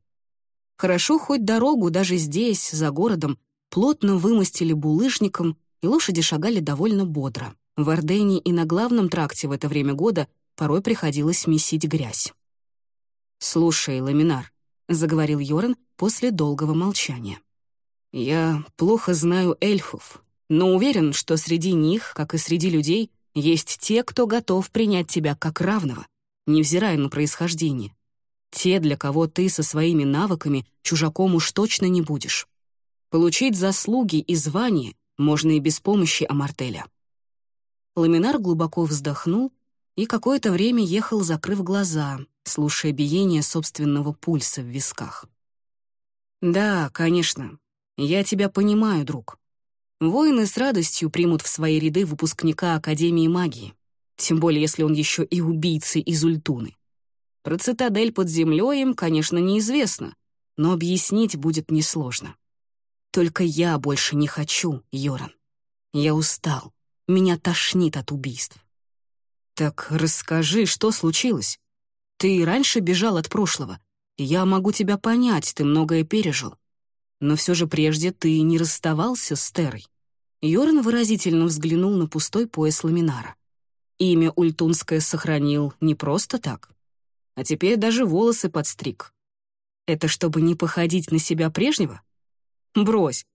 Хорошо, хоть дорогу даже здесь, за городом, плотно вымостили булыжником, и лошади шагали довольно бодро. В Ордене и на главном тракте в это время года порой приходилось месить грязь. «Слушай, Ламинар», — заговорил Йоран после долгого молчания. «Я плохо знаю эльфов, но уверен, что среди них, как и среди людей, есть те, кто готов принять тебя как равного невзирая на происхождение. Те, для кого ты со своими навыками чужаком уж точно не будешь. Получить заслуги и звания можно и без помощи Амартеля. Ламинар глубоко вздохнул и какое-то время ехал, закрыв глаза, слушая биение собственного пульса в висках. «Да, конечно. Я тебя понимаю, друг. Воины с радостью примут в свои ряды выпускника Академии магии, тем более если он еще и убийца из Ультуны. Про цитадель под землей им, конечно, неизвестно, но объяснить будет несложно. Только я больше не хочу, Йоран. Я устал. Меня тошнит от убийств. Так расскажи, что случилось? Ты раньше бежал от прошлого. Я могу тебя понять, ты многое пережил. Но все же прежде ты не расставался с Терой. Йорн выразительно взглянул на пустой пояс ламинара. Имя Ультунское сохранил не просто так. А теперь даже волосы подстриг. Это чтобы не походить на себя прежнего? Брось.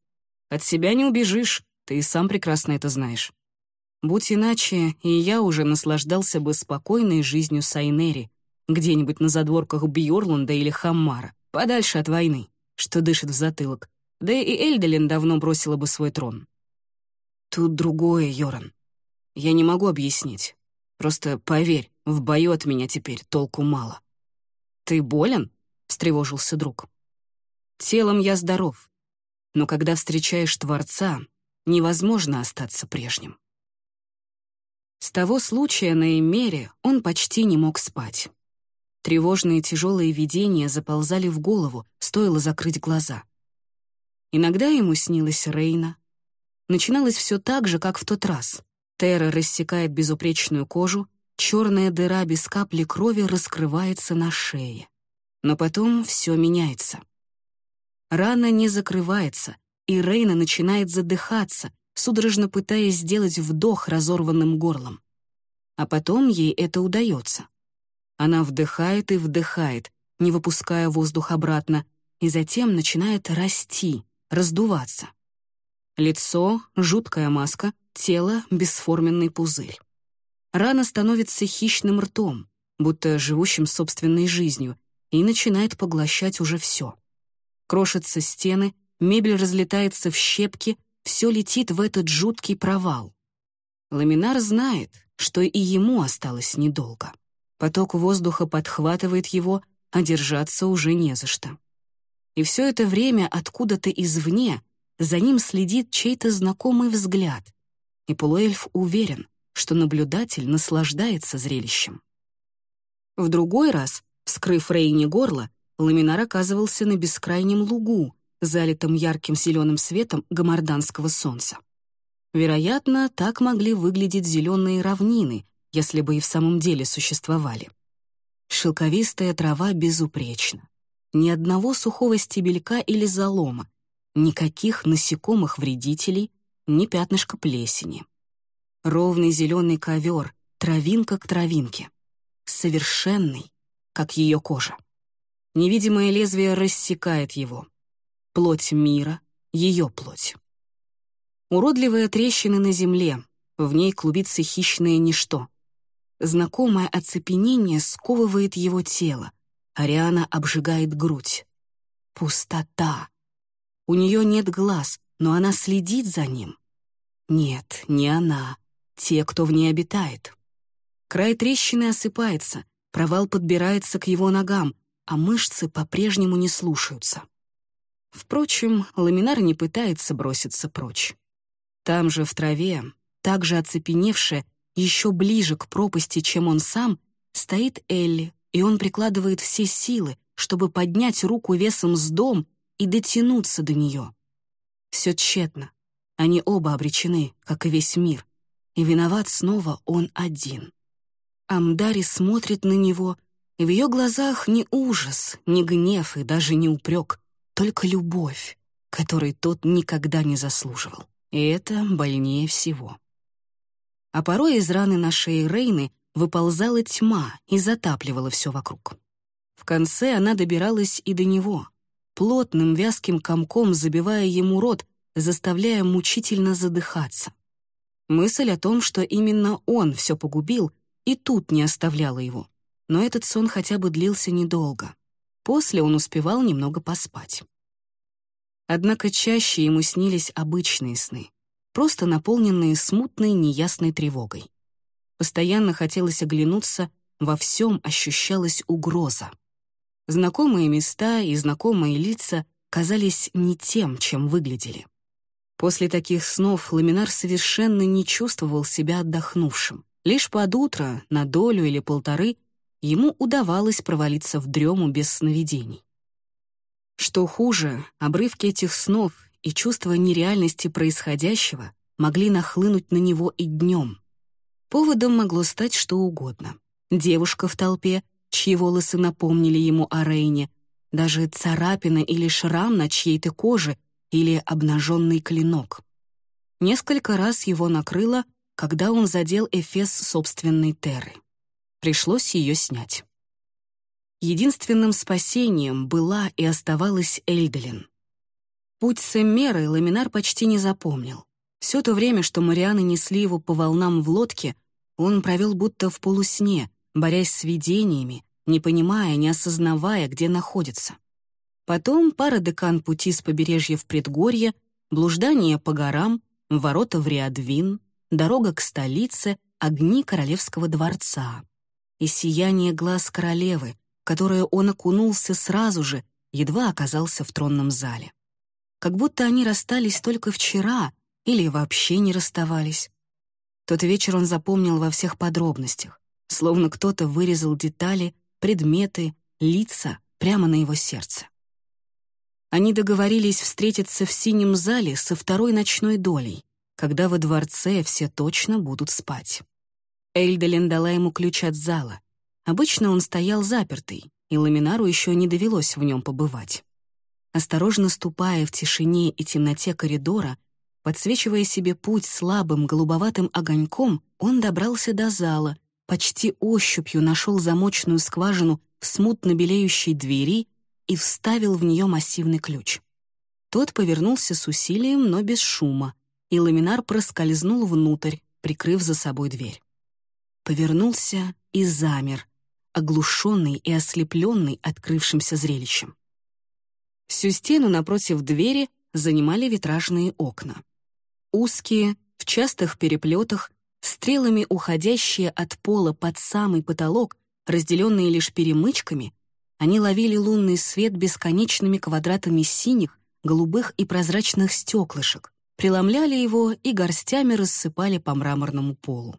От себя не убежишь, ты и сам прекрасно это знаешь. Будь иначе, и я уже наслаждался бы спокойной жизнью Сайнери, где-нибудь на задворках Бьорланда или Хаммара, подальше от войны, что дышит в затылок. Да и Эльдалин давно бросила бы свой трон. Тут другое, Йоран. Я не могу объяснить. Просто поверь, в бою от меня теперь толку мало. «Ты болен?» — встревожился друг. «Телом я здоров, но когда встречаешь Творца, невозможно остаться прежним». С того случая на Эмере он почти не мог спать. Тревожные тяжелые видения заползали в голову, стоило закрыть глаза. Иногда ему снилась Рейна. Начиналось все так же, как в тот раз. Терра рассекает безупречную кожу, черная дыра без капли крови раскрывается на шее. Но потом все меняется. Рана не закрывается, и Рейна начинает задыхаться, судорожно пытаясь сделать вдох разорванным горлом. А потом ей это удается. Она вдыхает и вдыхает, не выпуская воздух обратно, и затем начинает расти, раздуваться. Лицо — жуткая маска, тело — бесформенный пузырь. Рана становится хищным ртом, будто живущим собственной жизнью, и начинает поглощать уже все. Крошатся стены, мебель разлетается в щепки, все летит в этот жуткий провал. Ламинар знает, что и ему осталось недолго. Поток воздуха подхватывает его, а держаться уже не за что. И все это время откуда-то извне за ним следит чей-то знакомый взгляд, и полуэльф уверен, что наблюдатель наслаждается зрелищем. В другой раз, вскрыв Рейни горло, Ламинар оказывался на бескрайнем лугу, залитом ярким зеленым светом гамарданского солнца. Вероятно, так могли выглядеть зеленые равнины, если бы и в самом деле существовали. Шелковистая трава безупречна. Ни одного сухого стебелька или залома, никаких насекомых-вредителей, ни пятнышка плесени. Ровный зеленый ковер, травинка к травинке. Совершенный, как ее кожа. Невидимое лезвие рассекает его, плоть мира, ее плоть. Уродливые трещины на земле, в ней клубится хищное ничто. Знакомое оцепенение сковывает его тело, Ариана обжигает грудь. Пустота. У нее нет глаз, но она следит за ним. Нет, не она, те, кто в ней обитает. Край трещины осыпается, провал подбирается к его ногам, а мышцы по-прежнему не слушаются. Впрочем, ламинар не пытается броситься прочь. Там же, в траве, так же оцепеневшая, еще ближе к пропасти, чем он сам, стоит Элли, и он прикладывает все силы, чтобы поднять руку весом с дом и дотянуться до нее. Все тщетно. Они оба обречены, как и весь мир. И виноват снова он один. Амдари смотрит на него, и в ее глазах не ужас, не гнев и даже не упрек, только любовь, которой тот никогда не заслуживал. И это больнее всего. А порой из раны на шее Рейны выползала тьма и затапливала все вокруг. В конце она добиралась и до него, плотным вязким комком забивая ему рот, заставляя мучительно задыхаться. Мысль о том, что именно он все погубил, и тут не оставляла его. Но этот сон хотя бы длился недолго. После он успевал немного поспать. Однако чаще ему снились обычные сны, просто наполненные смутной, неясной тревогой. Постоянно хотелось оглянуться, во всем ощущалась угроза. Знакомые места и знакомые лица казались не тем, чем выглядели. После таких снов Ламинар совершенно не чувствовал себя отдохнувшим. Лишь под утро, на долю или полторы, ему удавалось провалиться в дрему без сновидений. Что хуже, обрывки этих снов и чувство нереальности происходящего могли нахлынуть на него и днем. Поводом могло стать что угодно. Девушка в толпе, чьи волосы напомнили ему о Рейне, даже царапина или шрам на чьей-то коже или обнаженный клинок. Несколько раз его накрыло, когда он задел эфес собственной Терры. Пришлось ее снять. Единственным спасением была и оставалась Эльделин. Путь с Эммерой Ламинар почти не запомнил. Все то время, что Марианы несли его по волнам в лодке, он провел будто в полусне, борясь с видениями, не понимая, не осознавая, где находится. Потом пара декан пути с побережья в предгорье, блуждание по горам, ворота в Риадвин, дорога к столице, огни королевского дворца. И сияние глаз королевы, которое он окунулся сразу же, едва оказался в тронном зале как будто они расстались только вчера или вообще не расставались. Тот вечер он запомнил во всех подробностях, словно кто-то вырезал детали, предметы, лица прямо на его сердце. Они договорились встретиться в синем зале со второй ночной долей, когда во дворце все точно будут спать. Эльдалин дала ему ключ от зала. Обычно он стоял запертый, и Ламинару еще не довелось в нем побывать. Осторожно ступая в тишине и темноте коридора, подсвечивая себе путь слабым голубоватым огоньком, он добрался до зала, почти ощупью нашел замочную скважину в смутно белеющей двери и вставил в нее массивный ключ. Тот повернулся с усилием, но без шума, и ламинар проскользнул внутрь, прикрыв за собой дверь. Повернулся и замер, оглушенный и ослепленный открывшимся зрелищем. Всю стену напротив двери занимали витражные окна. Узкие, в частых переплетах, стрелами уходящие от пола под самый потолок, разделенные лишь перемычками, они ловили лунный свет бесконечными квадратами синих, голубых и прозрачных стеклышек, преломляли его и горстями рассыпали по мраморному полу.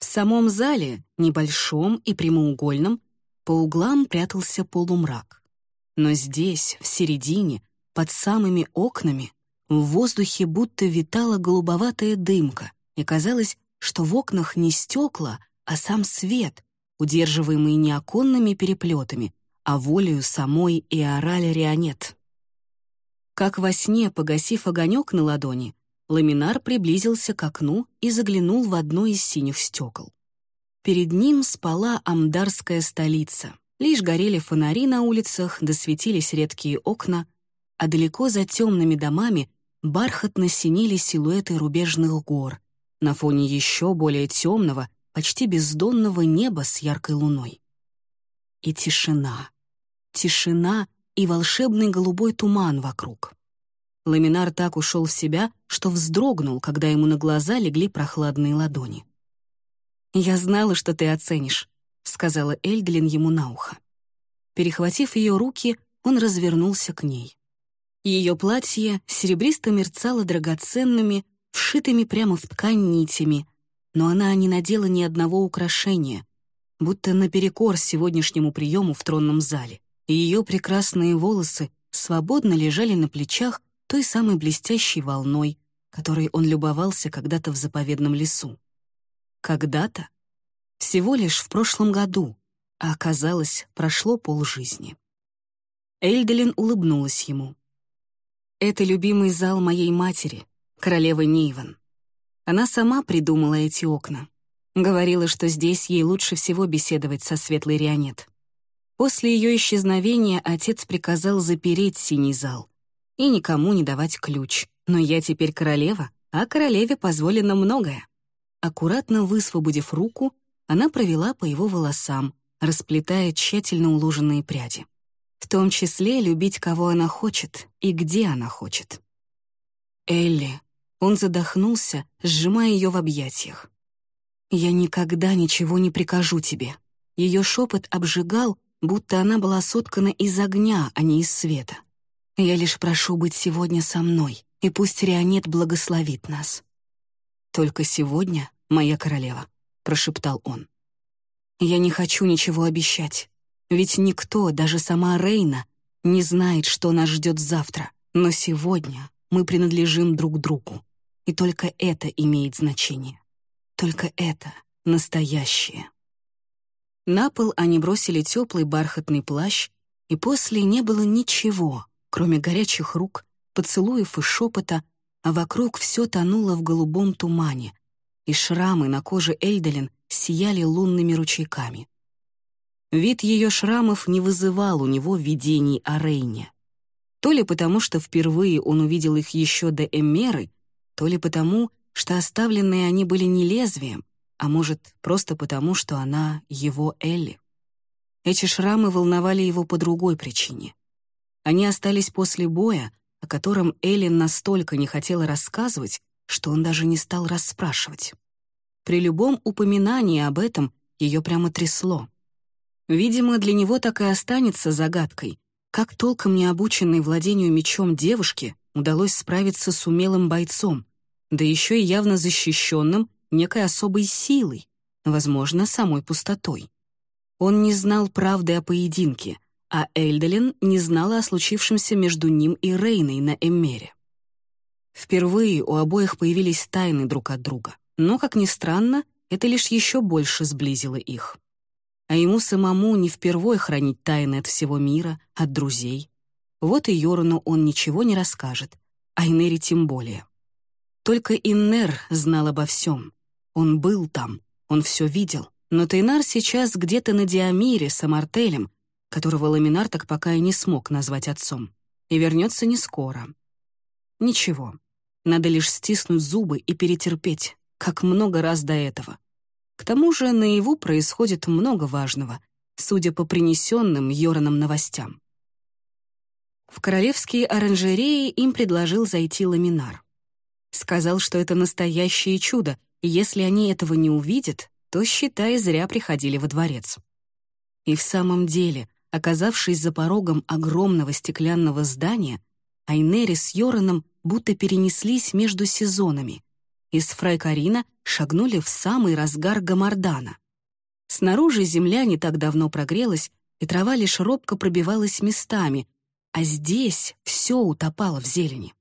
В самом зале, небольшом и прямоугольном, по углам прятался полумрак. Но здесь, в середине, под самыми окнами, в воздухе будто витала голубоватая дымка, и казалось, что в окнах не стекла, а сам свет, удерживаемый не оконными переплетами, а волею самой Иораль Рионет. Как во сне, погасив огонек на ладони, Ламинар приблизился к окну и заглянул в одно из синих стекол. Перед ним спала амдарская столица, Лишь горели фонари на улицах, да светились редкие окна, а далеко за темными домами бархатно синели силуэты рубежных гор на фоне еще более темного, почти бездонного неба с яркой луной. И тишина. Тишина и волшебный голубой туман вокруг. Ламинар так ушел в себя, что вздрогнул, когда ему на глаза легли прохладные ладони. «Я знала, что ты оценишь», — сказала Эльдлин ему на ухо. Перехватив ее руки, он развернулся к ней. Ее платье серебристо мерцало драгоценными, вшитыми прямо в ткань нитями, но она не надела ни одного украшения, будто наперекор сегодняшнему приему в тронном зале, ее прекрасные волосы свободно лежали на плечах той самой блестящей волной, которой он любовался когда-то в заповедном лесу. Когда-то всего лишь в прошлом году, а оказалось, прошло полжизни. Эльделин улыбнулась ему. «Это любимый зал моей матери, королевы Нейван. Она сама придумала эти окна. Говорила, что здесь ей лучше всего беседовать со светлой Рионет. После ее исчезновения отец приказал запереть синий зал и никому не давать ключ. Но я теперь королева, а королеве позволено многое. Аккуратно высвободив руку, она провела по его волосам, расплетая тщательно уложенные пряди. В том числе любить, кого она хочет и где она хочет. Элли. Он задохнулся, сжимая ее в объятиях. «Я никогда ничего не прикажу тебе». Ее шепот обжигал, будто она была соткана из огня, а не из света. «Я лишь прошу быть сегодня со мной, и пусть Рионет благословит нас. «Только сегодня, моя королева», — прошептал он. «Я не хочу ничего обещать, ведь никто, даже сама Рейна, не знает, что нас ждет завтра, но сегодня мы принадлежим друг другу, и только это имеет значение. Только это настоящее». На пол они бросили теплый бархатный плащ, и после не было ничего, кроме горячих рук, поцелуев и шепота, а вокруг все тонуло в голубом тумане, и шрамы на коже Эльдалин сияли лунными ручейками. Вид ее шрамов не вызывал у него видений о Рейне. То ли потому, что впервые он увидел их еще до Эмеры, то ли потому, что оставленные они были не лезвием, а может, просто потому, что она его Элли. Эти шрамы волновали его по другой причине. Они остались после боя, о котором Эллен настолько не хотела рассказывать, что он даже не стал расспрашивать. При любом упоминании об этом ее прямо трясло. Видимо, для него так и останется загадкой, как толком не обученной владению мечом девушке удалось справиться с умелым бойцом, да еще и явно защищенным некой особой силой, возможно, самой пустотой. Он не знал правды о поединке, а Эльдалин не знала о случившемся между ним и Рейной на Эммере. Впервые у обоих появились тайны друг от друга, но, как ни странно, это лишь еще больше сблизило их. А ему самому не впервой хранить тайны от всего мира, от друзей. Вот и Йорану он ничего не расскажет, а Инери тем более. Только Иннер знал обо всем. Он был там, он все видел, но Тейнар сейчас где-то на Диамире с Амартелем, которого Ламинар так пока и не смог назвать отцом, и вернется не скоро. Ничего, надо лишь стиснуть зубы и перетерпеть, как много раз до этого. К тому же наяву происходит много важного, судя по принесенным Йораном новостям. В королевские оранжереи им предложил зайти Ламинар. Сказал, что это настоящее чудо, и если они этого не увидят, то, считай, зря приходили во дворец. И в самом деле, Оказавшись за порогом огромного стеклянного здания, Айнери с Йораном будто перенеслись между сезонами. Из Фрайкарина шагнули в самый разгар Гамардана. Снаружи земля не так давно прогрелась, и трава лишь робко пробивалась местами, а здесь все утопало в зелени.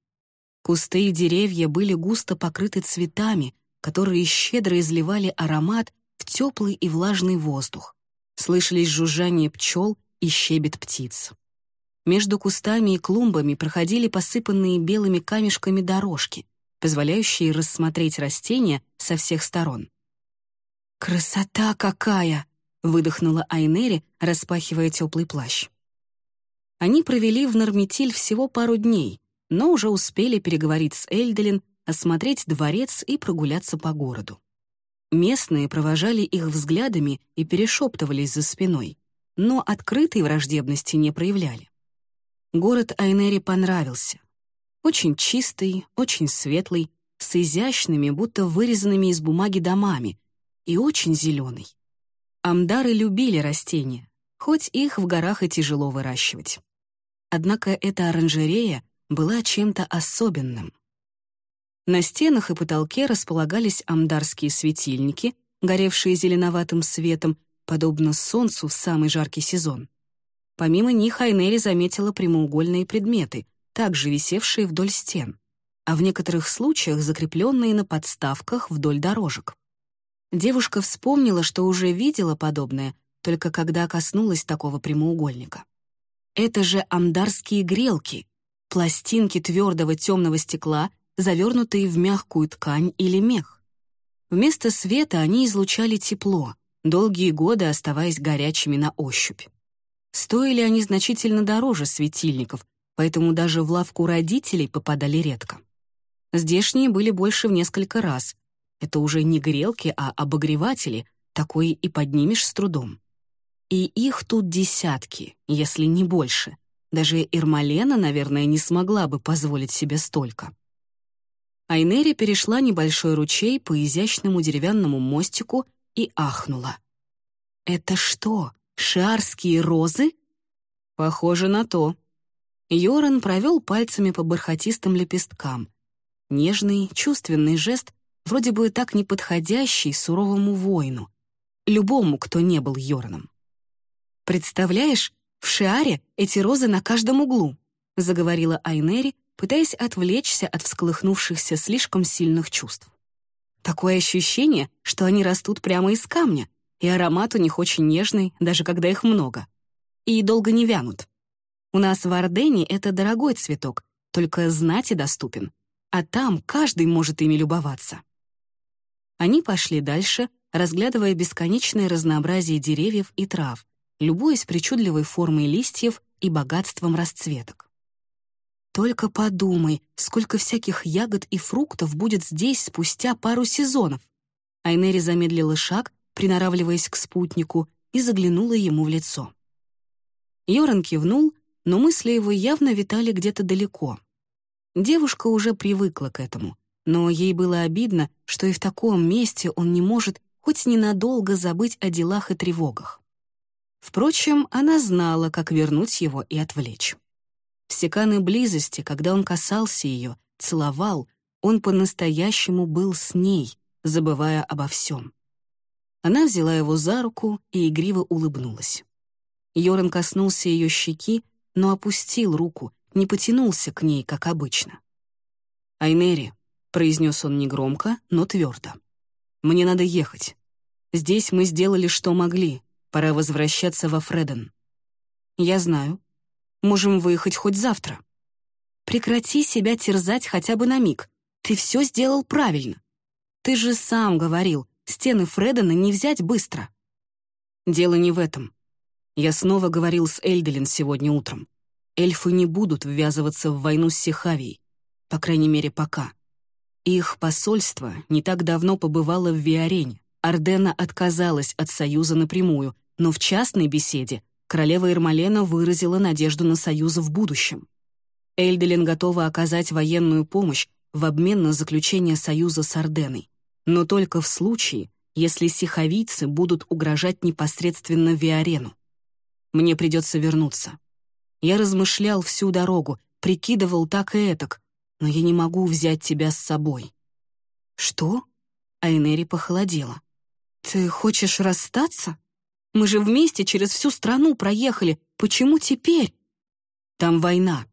Кусты и деревья были густо покрыты цветами, которые щедро изливали аромат в теплый и влажный воздух. Слышались жужжание пчел и щебет птиц. Между кустами и клумбами проходили посыпанные белыми камешками дорожки, позволяющие рассмотреть растения со всех сторон. «Красота какая!» — выдохнула Айнери, распахивая теплый плащ. Они провели в Норметиль всего пару дней, но уже успели переговорить с Эльделин, осмотреть дворец и прогуляться по городу. Местные провожали их взглядами и перешептывались за спиной но открытой враждебности не проявляли. Город Айнери понравился. Очень чистый, очень светлый, с изящными, будто вырезанными из бумаги домами, и очень зеленый. Амдары любили растения, хоть их в горах и тяжело выращивать. Однако эта оранжерея была чем-то особенным. На стенах и потолке располагались амдарские светильники, горевшие зеленоватым светом подобно солнцу в самый жаркий сезон. Помимо них Айнери заметила прямоугольные предметы, также висевшие вдоль стен, а в некоторых случаях закрепленные на подставках вдоль дорожек. Девушка вспомнила, что уже видела подобное, только когда коснулась такого прямоугольника. Это же амдарские грелки, пластинки твердого темного стекла, завернутые в мягкую ткань или мех. Вместо света они излучали тепло, долгие годы оставаясь горячими на ощупь. Стоили они значительно дороже светильников, поэтому даже в лавку родителей попадали редко. Здешние были больше в несколько раз. Это уже не грелки, а обогреватели, такое и поднимешь с трудом. И их тут десятки, если не больше. Даже Ирмалена, наверное, не смогла бы позволить себе столько. Айнери перешла небольшой ручей по изящному деревянному мостику и ахнула. «Это что, шарские розы?» «Похоже на то». Йоран провел пальцами по бархатистым лепесткам, Нежный, чувственный жест, вроде бы так неподходящий суровому воину, любому, кто не был Йорном. «Представляешь, в Шиаре эти розы на каждом углу», заговорила Айнери, пытаясь отвлечься от всколыхнувшихся слишком сильных чувств. Такое ощущение, что они растут прямо из камня, и аромат у них очень нежный, даже когда их много. И долго не вянут. У нас в Ордене это дорогой цветок, только знати доступен. А там каждый может ими любоваться. Они пошли дальше, разглядывая бесконечное разнообразие деревьев и трав, любуясь причудливой формой листьев и богатством расцветок. Только подумай, сколько всяких ягод и фруктов будет здесь спустя пару сезонов. Айнери замедлила шаг, приноравливаясь к спутнику, и заглянула ему в лицо. Йоран кивнул, но мысли его явно витали где-то далеко. Девушка уже привыкла к этому, но ей было обидно, что и в таком месте он не может хоть ненадолго забыть о делах и тревогах. Впрочем, она знала, как вернуть его и отвлечь. В секаны близости, когда он касался ее, целовал, он по-настоящему был с ней, забывая обо всем. Она взяла его за руку и игриво улыбнулась. Йоран коснулся ее щеки, но опустил руку, не потянулся к ней, как обычно. «Айнери», — произнес он негромко, но твердо. «Мне надо ехать. Здесь мы сделали, что могли. Пора возвращаться во Фреден». «Я знаю», Можем выехать хоть завтра. Прекрати себя терзать хотя бы на миг. Ты все сделал правильно. Ты же сам говорил, стены Фредена не взять быстро. Дело не в этом. Я снова говорил с Эльделин сегодня утром. Эльфы не будут ввязываться в войну с Сихавией. По крайней мере, пока. Их посольство не так давно побывало в Виарене. Ардена отказалась от союза напрямую, но в частной беседе королева Ирмалена выразила надежду на союз в будущем. Эльделин готова оказать военную помощь в обмен на заключение союза с Орденой, но только в случае, если сиховийцы будут угрожать непосредственно Виарену. Мне придется вернуться. Я размышлял всю дорогу, прикидывал так и этак, но я не могу взять тебя с собой. Что? Айнери похолодела. Ты хочешь расстаться? Мы же вместе через всю страну проехали. Почему теперь? Там война.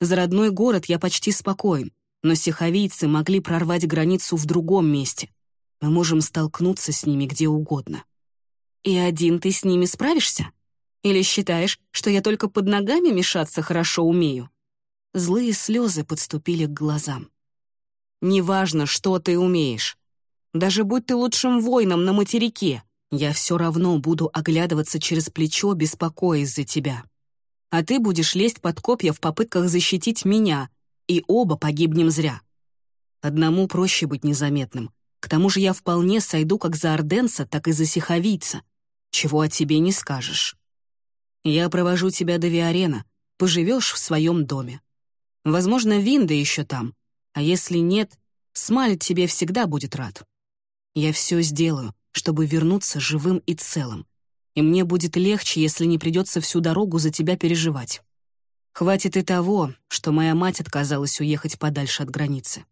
За родной город я почти спокоен, но сиховийцы могли прорвать границу в другом месте. Мы можем столкнуться с ними где угодно. И один ты с ними справишься? Или считаешь, что я только под ногами мешаться хорошо умею? Злые слезы подступили к глазам. Неважно, что ты умеешь. Даже будь ты лучшим воином на материке, я все равно буду оглядываться через плечо, беспокоясь за тебя. А ты будешь лезть под копья в попытках защитить меня, и оба погибнем зря. Одному проще быть незаметным. К тому же я вполне сойду как за орденца, так и за сиховийца. Чего о тебе не скажешь. Я провожу тебя до Виарена, поживешь в своем доме. Возможно, Винда еще там, а если нет, Смаль тебе всегда будет рад. Я все сделаю, чтобы вернуться живым и целым. И мне будет легче, если не придется всю дорогу за тебя переживать. Хватит и того, что моя мать отказалась уехать подальше от границы.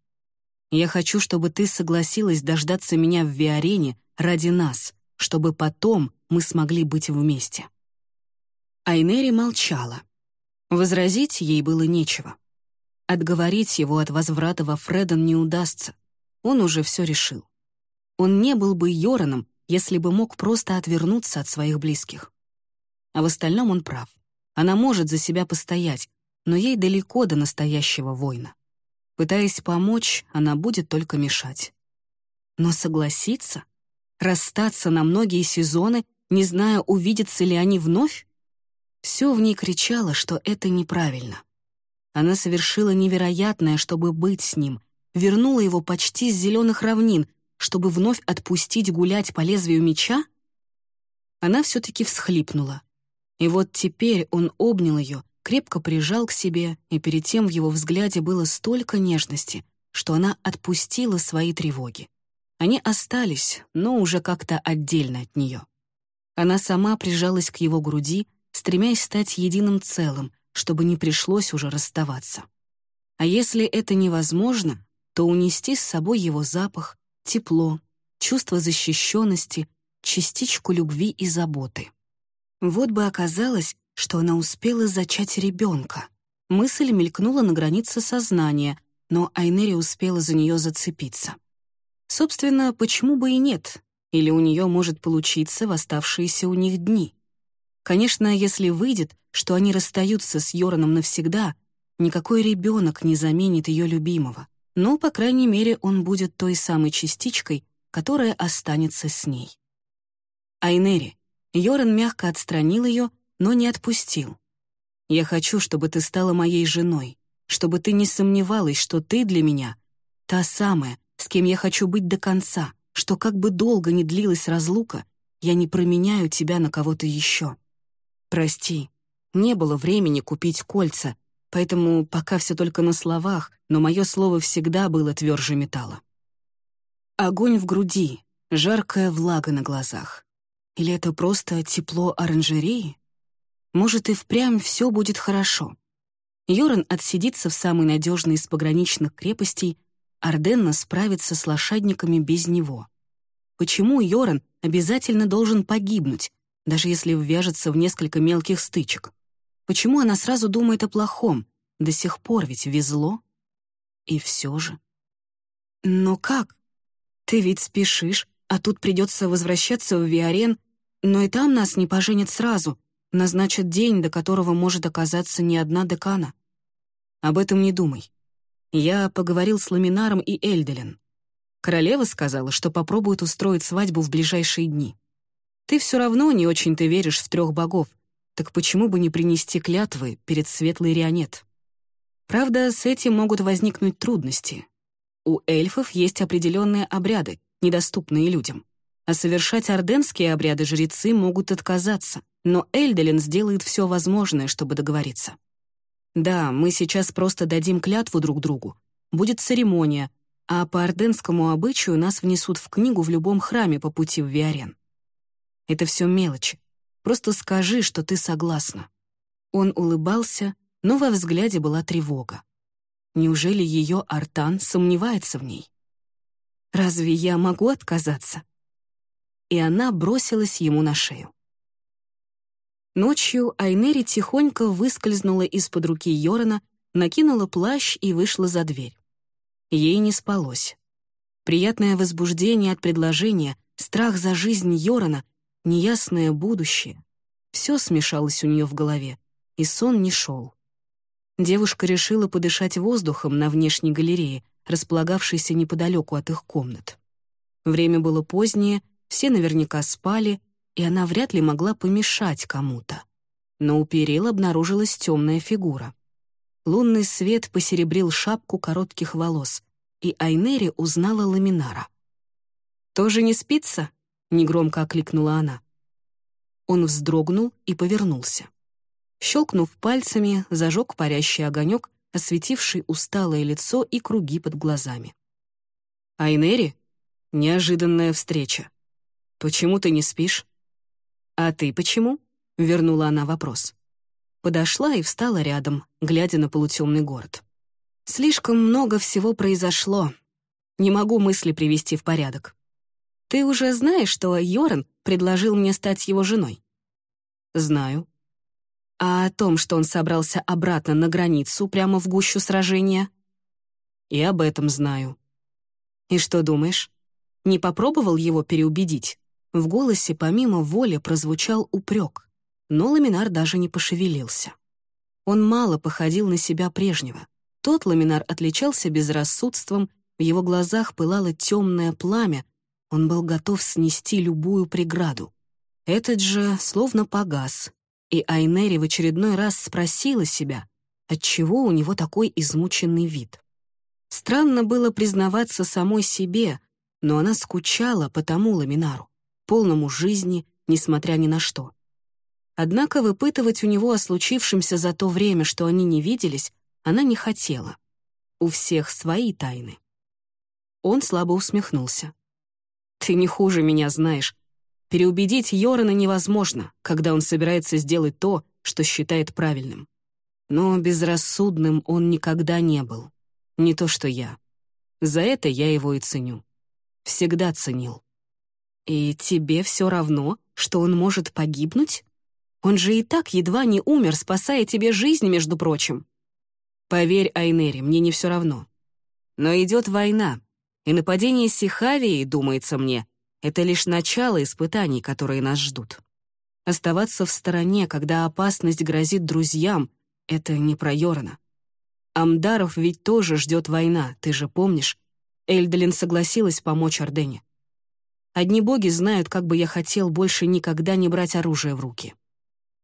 Я хочу, чтобы ты согласилась дождаться меня в Виарене ради нас, чтобы потом мы смогли быть вместе». Айнери молчала. Возразить ей было нечего. Отговорить его от возврата во Фредон не удастся. Он уже все решил. Он не был бы Йораном, если бы мог просто отвернуться от своих близких. А в остальном он прав. Она может за себя постоять, но ей далеко до настоящего воина. Пытаясь помочь, она будет только мешать. Но согласиться? Расстаться на многие сезоны, не зная, увидятся ли они вновь? Все в ней кричало, что это неправильно. Она совершила невероятное, чтобы быть с ним, вернула его почти с зеленых равнин, чтобы вновь отпустить гулять по лезвию меча? Она все-таки всхлипнула. И вот теперь он обнял ее, крепко прижал к себе, и перед тем в его взгляде было столько нежности, что она отпустила свои тревоги. Они остались, но уже как-то отдельно от нее. Она сама прижалась к его груди, стремясь стать единым целым, чтобы не пришлось уже расставаться. А если это невозможно, то унести с собой его запах, тепло, чувство защищенности, частичку любви и заботы. Вот бы оказалось, что она успела зачать ребенка. Мысль мелькнула на границе сознания, но Айнери успела за нее зацепиться. Собственно, почему бы и нет? Или у нее может получиться в оставшиеся у них дни? Конечно, если выйдет, что они расстаются с Йораном навсегда, никакой ребенок не заменит ее любимого. Но, по крайней мере, он будет той самой частичкой, которая останется с ней. Айнери. Йоран мягко отстранил ее, но не отпустил. «Я хочу, чтобы ты стала моей женой, чтобы ты не сомневалась, что ты для меня та самая, с кем я хочу быть до конца, что как бы долго ни длилась разлука, я не променяю тебя на кого-то еще. Прости, не было времени купить кольца, поэтому пока все только на словах, но мое слово всегда было тверже металла. Огонь в груди, жаркая влага на глазах. Или это просто тепло оранжереи? Может, и впрямь все будет хорошо. Йоран отсидится в самой надежной из пограничных крепостей, Арденна справится с лошадниками без него. Почему Йоран обязательно должен погибнуть, даже если ввяжется в несколько мелких стычек? Почему она сразу думает о плохом? До сих пор ведь везло. И все же. Но как? Ты ведь спешишь, а тут придется возвращаться в Виарен, но и там нас не поженят сразу, назначат день, до которого может оказаться не одна декана. Об этом не думай. Я поговорил с Ламинаром и Эльделен. Королева сказала, что попробует устроить свадьбу в ближайшие дни. Ты все равно не очень-то веришь в трех богов, так почему бы не принести клятвы перед светлой Рионет? Правда, с этим могут возникнуть трудности. У эльфов есть определенные обряды, недоступные людям. А совершать орденские обряды жрецы могут отказаться, но Эльделин сделает все возможное, чтобы договориться. Да, мы сейчас просто дадим клятву друг другу. Будет церемония, а по орденскому обычаю нас внесут в книгу в любом храме по пути в Виарен. Это все мелочи. Просто скажи, что ты согласна». Он улыбался, но во взгляде была тревога. Неужели ее Артан сомневается в ней? «Разве я могу отказаться?» И она бросилась ему на шею. Ночью Айнери тихонько выскользнула из-под руки Йорона, накинула плащ и вышла за дверь. Ей не спалось. Приятное возбуждение от предложения, страх за жизнь Йорона неясное будущее. Все смешалось у нее в голове, и сон не шел. Девушка решила подышать воздухом на внешней галерее, располагавшейся неподалеку от их комнат. Время было позднее, все наверняка спали, и она вряд ли могла помешать кому-то. Но у перил обнаружилась темная фигура. Лунный свет посеребрил шапку коротких волос, и Айнери узнала Ламинара. «Тоже не спится?» — негромко окликнула она. Он вздрогнул и повернулся. Щелкнув пальцами, зажег парящий огонек, осветивший усталое лицо и круги под глазами. «Айнери? Неожиданная встреча. Почему ты не спишь?» «А ты почему?» — вернула она вопрос. Подошла и встала рядом, глядя на полутемный город. «Слишком много всего произошло. Не могу мысли привести в порядок. Ты уже знаешь, что Йоран предложил мне стать его женой?» «Знаю». «А о том, что он собрался обратно на границу, прямо в гущу сражения?» «И об этом знаю». «И что думаешь? Не попробовал его переубедить?» В голосе помимо воли прозвучал упрек, но Ламинар даже не пошевелился. Он мало походил на себя прежнего. Тот Ламинар отличался безрассудством, в его глазах пылало темное пламя, он был готов снести любую преграду. Этот же словно погас, и Айнери в очередной раз спросила себя, отчего у него такой измученный вид. Странно было признаваться самой себе, но она скучала по тому ламинару, полному жизни, несмотря ни на что. Однако выпытывать у него о случившемся за то время, что они не виделись, она не хотела. У всех свои тайны. Он слабо усмехнулся. Ты не хуже меня знаешь. Переубедить Йорана невозможно, когда он собирается сделать то, что считает правильным. Но безрассудным он никогда не был. Не то что я. За это я его и ценю. Всегда ценил. И тебе все равно, что он может погибнуть? Он же и так едва не умер, спасая тебе жизнь, между прочим. Поверь, Айнери, мне не все равно. Но идет война, и нападение Сихавии, думается мне, это лишь начало испытаний, которые нас ждут. Оставаться в стороне, когда опасность грозит друзьям, это не про Йорна. Амдаров ведь тоже ждет война, ты же помнишь? Эльделин согласилась помочь Ордене. Одни боги знают, как бы я хотел больше никогда не брать оружие в руки.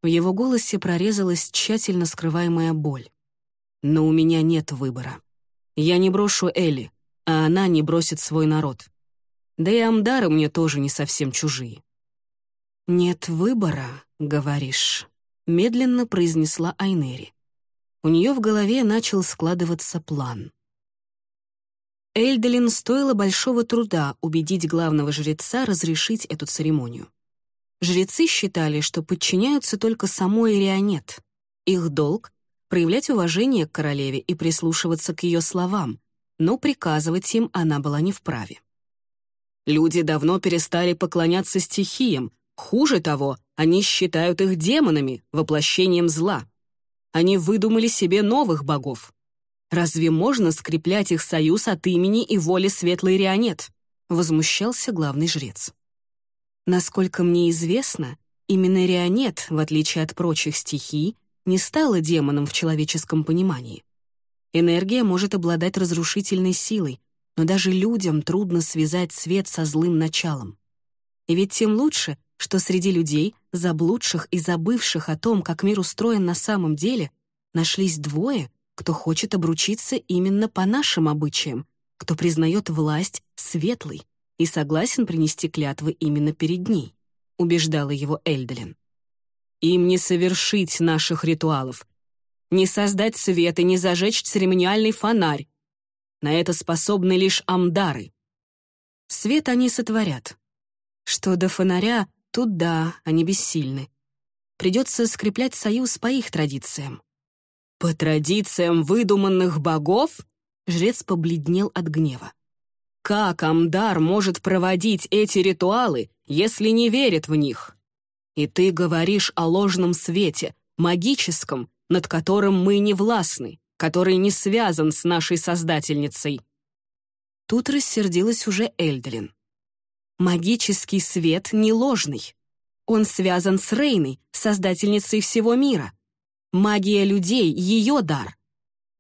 В его голосе прорезалась тщательно скрываемая боль. Но у меня нет выбора. Я не брошу Элли, а она не бросит свой народ. Да и Амдары мне тоже не совсем чужие. «Нет выбора, говоришь», — медленно произнесла Айнери. У нее в голове начал складываться план. Эльделин стоило большого труда убедить главного жреца разрешить эту церемонию. Жрецы считали, что подчиняются только самой Ирионет. Их долг — проявлять уважение к королеве и прислушиваться к ее словам, но приказывать им она была не вправе. Люди давно перестали поклоняться стихиям, хуже того, они считают их демонами, воплощением зла. Они выдумали себе новых богов. Разве можно скреплять их союз от имени и воли светлой Рионет? Возмущался главный жрец. Насколько мне известно, именно Рионет, в отличие от прочих стихий, не стала демоном в человеческом понимании. Энергия может обладать разрушительной силой, но даже людям трудно связать свет со злым началом. И ведь тем лучше, что среди людей, заблудших и забывших о том, как мир устроен на самом деле, нашлись двое, кто хочет обручиться именно по нашим обычаям, кто признает власть светлой и согласен принести клятвы именно перед ней, убеждала его Эльделин. Им не совершить наших ритуалов, не создать свет и не зажечь церемониальный фонарь. На это способны лишь амдары. Свет они сотворят. Что до фонаря, Тут да, они бессильны. Придется скреплять союз по их традициям. По традициям выдуманных богов? Жрец побледнел от гнева. Как Амдар может проводить эти ритуалы, если не верит в них? И ты говоришь о ложном свете, магическом, над которым мы не властны, который не связан с нашей Создательницей. Тут рассердилась уже Эльделин. Магический свет не ложный. Он связан с Рейной, создательницей всего мира. Магия людей — ее дар.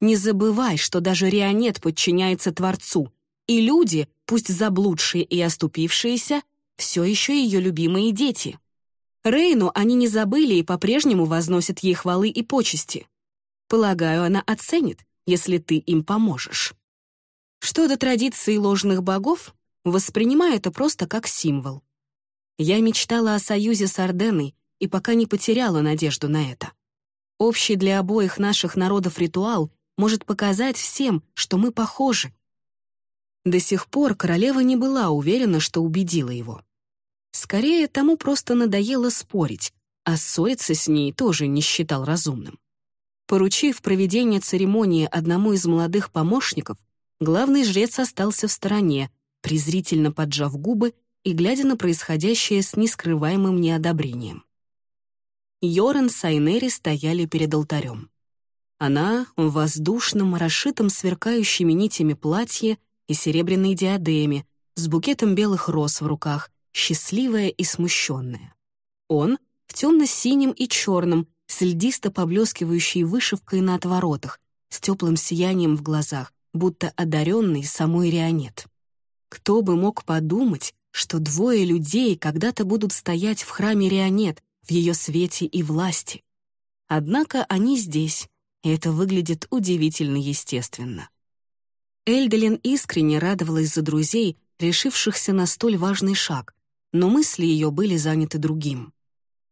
Не забывай, что даже Рионет подчиняется Творцу, и люди, пусть заблудшие и оступившиеся, все еще ее любимые дети. Рейну они не забыли и по-прежнему возносят ей хвалы и почести. Полагаю, она оценит, если ты им поможешь. Что до традиции ложных богов, воспринимаю это просто как символ. Я мечтала о союзе с Орденой и пока не потеряла надежду на это. Общий для обоих наших народов ритуал может показать всем, что мы похожи. До сих пор королева не была уверена, что убедила его. Скорее, тому просто надоело спорить, а ссориться с ней тоже не считал разумным. Поручив проведение церемонии одному из молодых помощников, главный жрец остался в стороне, презрительно поджав губы и глядя на происходящее с нескрываемым неодобрением. Йоран с Айнери стояли перед алтарем. Она в воздушном, расшитом сверкающими нитями платье и серебряной диадеме, с букетом белых роз в руках, счастливая и смущенная. Он в темно-синем и черном, с льдисто поблескивающей вышивкой на отворотах, с теплым сиянием в глазах, будто одаренный самой Рионет. Кто бы мог подумать, что двое людей когда-то будут стоять в храме Рионет, в ее свете и власти. Однако они здесь, и это выглядит удивительно естественно. Эльделин искренне радовалась за друзей, решившихся на столь важный шаг, но мысли ее были заняты другим.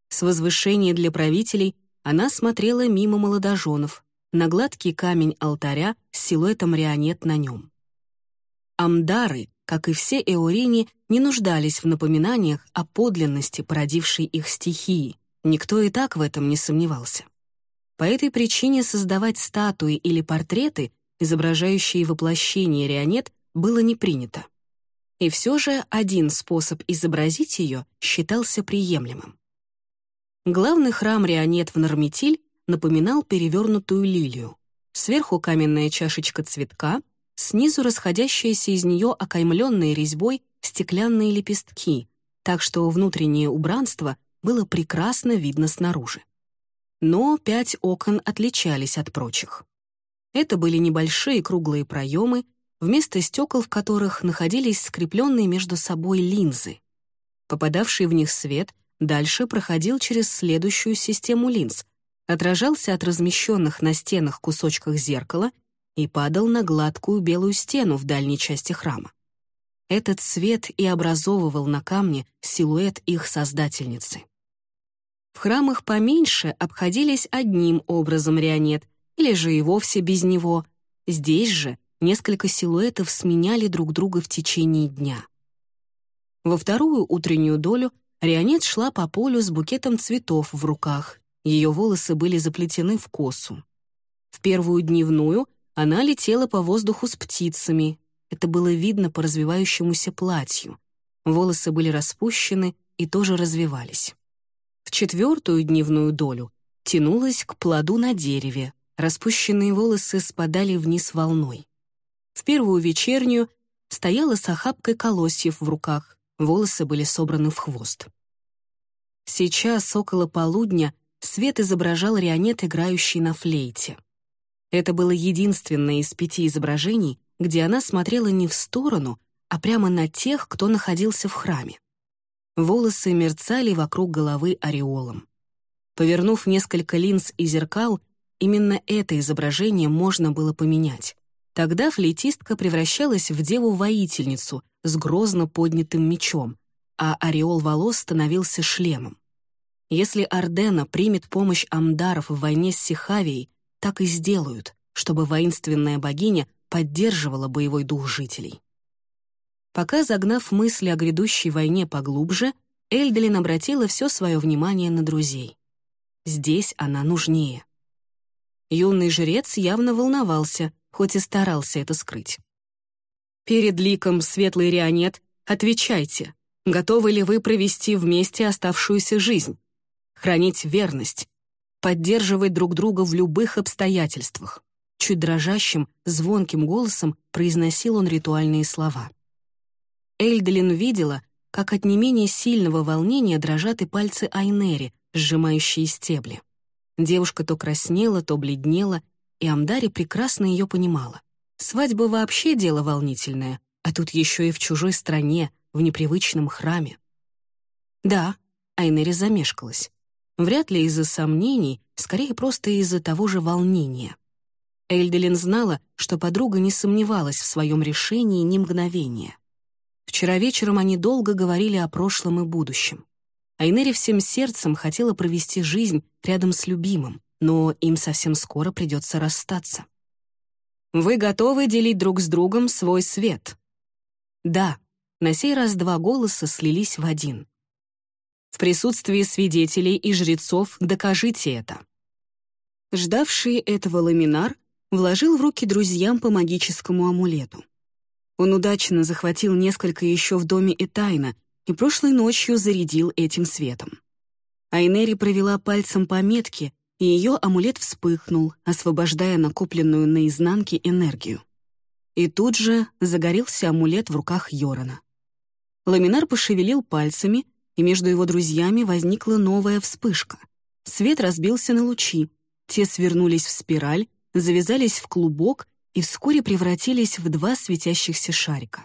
С возвышения для правителей она смотрела мимо молодоженов, на гладкий камень алтаря с силуэтом Рионет на нем. Амдары, как и все эорини, не нуждались в напоминаниях о подлинности породившей их стихии. Никто и так в этом не сомневался. По этой причине создавать статуи или портреты, изображающие воплощение Рионет, было не принято. И все же один способ изобразить ее считался приемлемым. Главный храм Рионет в Норметиль напоминал перевернутую лилию. Сверху каменная чашечка цветка, снизу расходящиеся из нее окаймленные резьбой стеклянные лепестки, так что внутреннее убранство было прекрасно видно снаружи. Но пять окон отличались от прочих. Это были небольшие круглые проемы, вместо стекол в которых находились скрепленные между собой линзы. Попадавший в них свет дальше проходил через следующую систему линз, отражался от размещенных на стенах кусочках зеркала и падал на гладкую белую стену в дальней части храма. Этот свет и образовывал на камне силуэт их создательницы. В храмах поменьше обходились одним образом рионет, или же и вовсе без него. Здесь же несколько силуэтов сменяли друг друга в течение дня. Во вторую утреннюю долю Рионет шла по полю с букетом цветов в руках. Ее волосы были заплетены в косу. В первую дневную она летела по воздуху с птицами. Это было видно по развивающемуся платью. Волосы были распущены и тоже развивались. В четвертую дневную долю тянулась к плоду на дереве. Распущенные волосы спадали вниз волной. В первую вечернюю стояла с охапкой колосьев в руках, волосы были собраны в хвост. Сейчас, около полудня, свет изображал Рионет, играющий на флейте. Это было единственное из пяти изображений, где она смотрела не в сторону, а прямо на тех, кто находился в храме. Волосы мерцали вокруг головы ореолом. Повернув несколько линз и зеркал, именно это изображение можно было поменять. Тогда флейтистка превращалась в деву-воительницу с грозно поднятым мечом, а ореол волос становился шлемом. Если Ардена примет помощь амдаров в войне с Сихавией, так и сделают, чтобы воинственная богиня поддерживала боевой дух жителей. Пока загнав мысли о грядущей войне поглубже, Эльделин обратила все свое внимание на друзей. Здесь она нужнее. Юный жрец явно волновался, хоть и старался это скрыть. «Перед ликом светлый Рионет отвечайте, готовы ли вы провести вместе оставшуюся жизнь, хранить верность, поддерживать друг друга в любых обстоятельствах?» Чуть дрожащим, звонким голосом произносил он ритуальные слова. Эльделин видела, как от не менее сильного волнения дрожат и пальцы Айнери, сжимающие стебли. Девушка то краснела, то бледнела, и Амдари прекрасно ее понимала. Свадьба вообще дело волнительное, а тут еще и в чужой стране, в непривычном храме. Да, Айнери замешкалась. Вряд ли из-за сомнений, скорее просто из-за того же волнения. Эльделин знала, что подруга не сомневалась в своем решении ни мгновения. Вчера вечером они долго говорили о прошлом и будущем. Айнери всем сердцем хотела провести жизнь рядом с любимым, но им совсем скоро придется расстаться. «Вы готовы делить друг с другом свой свет?» «Да», на сей раз два голоса слились в один. «В присутствии свидетелей и жрецов докажите это». Ждавший этого ламинар вложил в руки друзьям по магическому амулету. Он удачно захватил несколько еще в доме Этайна и прошлой ночью зарядил этим светом. Айнери провела пальцем по метке, и ее амулет вспыхнул, освобождая накопленную на изнанке энергию. И тут же загорелся амулет в руках Йорона. Ламинар пошевелил пальцами, и между его друзьями возникла новая вспышка. Свет разбился на лучи, те свернулись в спираль, завязались в клубок и вскоре превратились в два светящихся шарика.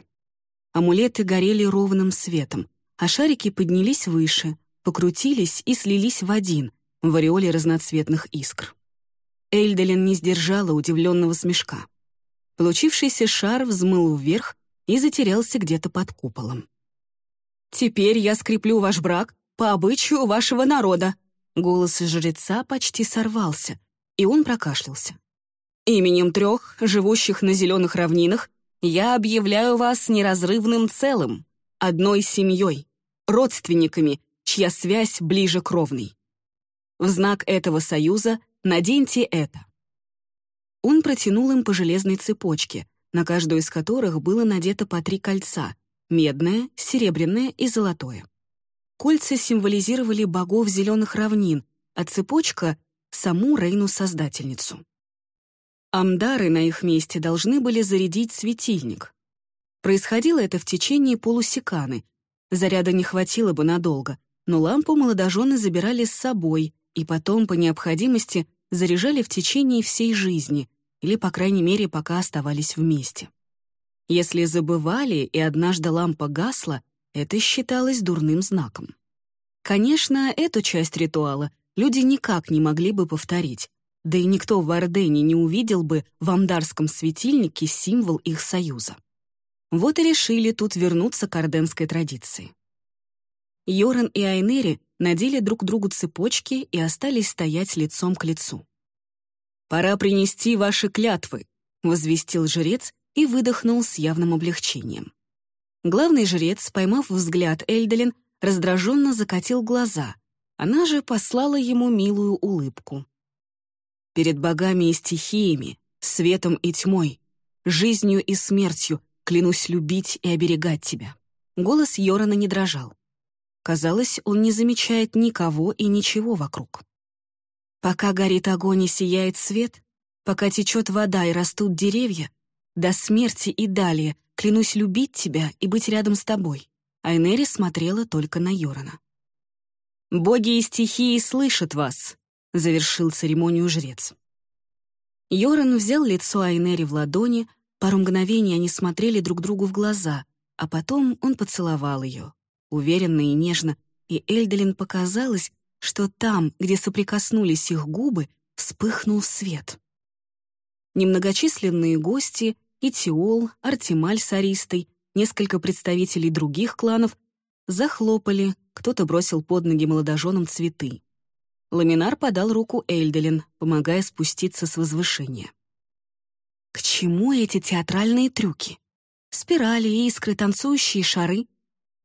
Амулеты горели ровным светом, а шарики поднялись выше, покрутились и слились в один, в ореоле разноцветных искр. Эльделин не сдержала удивленного смешка. Получившийся шар взмыл вверх и затерялся где-то под куполом. «Теперь я скреплю ваш брак по обычаю вашего народа!» Голос жреца почти сорвался, и он прокашлялся. Именем трех, живущих на зеленых равнинах, я объявляю вас неразрывным целым, одной семьей, родственниками, чья связь ближе кровной. В знак этого союза наденьте это. Он протянул им по железной цепочке, на каждую из которых было надето по три кольца — медное, серебряное и золотое. Кольца символизировали богов зеленых равнин, а цепочка — саму Рейну-создательницу. Амдары на их месте должны были зарядить светильник. Происходило это в течение полусеканы. Заряда не хватило бы надолго, но лампу молодожены забирали с собой и потом, по необходимости, заряжали в течение всей жизни, или, по крайней мере, пока оставались вместе. Если забывали, и однажды лампа гасла, это считалось дурным знаком. Конечно, эту часть ритуала люди никак не могли бы повторить, да и никто в Ордене не увидел бы в амдарском светильнике символ их союза. Вот и решили тут вернуться к орденской традиции. Йоран и Айнери надели друг другу цепочки и остались стоять лицом к лицу. «Пора принести ваши клятвы», — возвестил жрец и выдохнул с явным облегчением. Главный жрец, поймав взгляд Эльделин, раздраженно закатил глаза. Она же послала ему милую улыбку. «Перед богами и стихиями, светом и тьмой, жизнью и смертью клянусь любить и оберегать тебя». Голос Йорана не дрожал. Казалось, он не замечает никого и ничего вокруг. Пока горит огонь и сияет свет, пока течет вода и растут деревья, до смерти и далее клянусь любить тебя и быть рядом с тобой. Айнери смотрела только на Йорана. «Боги и стихии слышат вас», — завершил церемонию жрец. Йоран взял лицо Айнери в ладони, пару мгновений они смотрели друг другу в глаза, а потом он поцеловал ее уверенно и нежно, и Эльделин показалось, что там, где соприкоснулись их губы, вспыхнул свет. Немногочисленные гости, Итиол, Артемаль с Аристой, несколько представителей других кланов захлопали, кто-то бросил под ноги молодоженам цветы. Ламинар подал руку Эльделин, помогая спуститься с возвышения. К чему эти театральные трюки? Спирали, искры, танцующие шары.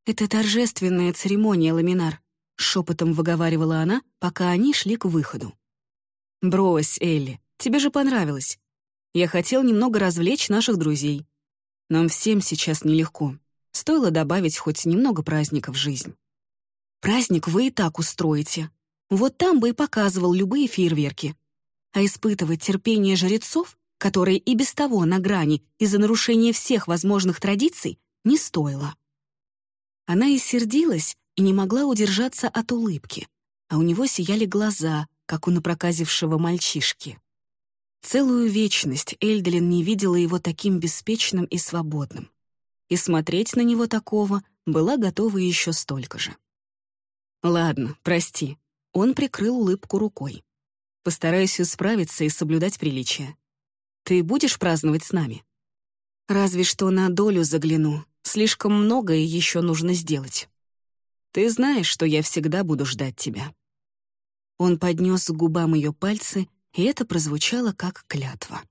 «Это торжественная церемония, Ламинар», — шепотом выговаривала она, пока они шли к выходу. «Брось, Элли, тебе же понравилось. Я хотел немного развлечь наших друзей. Нам всем сейчас нелегко. Стоило добавить хоть немного праздника в жизнь». «Праздник вы и так устроите. Вот там бы и показывал любые фейерверки. А испытывать терпение жрецов, которые и без того на грани из-за нарушения всех возможных традиций, не стоило». Она и сердилась, и не могла удержаться от улыбки, а у него сияли глаза, как у напроказившего мальчишки. Целую вечность Эльделин не видела его таким беспечным и свободным. И смотреть на него такого была готова еще столько же. «Ладно, прости». Он прикрыл улыбку рукой. «Постараюсь исправиться и соблюдать приличия. Ты будешь праздновать с нами?» «Разве что на долю загляну, Слишком многое еще нужно сделать. Ты знаешь, что я всегда буду ждать тебя». Он поднес к губам ее пальцы, и это прозвучало как клятва.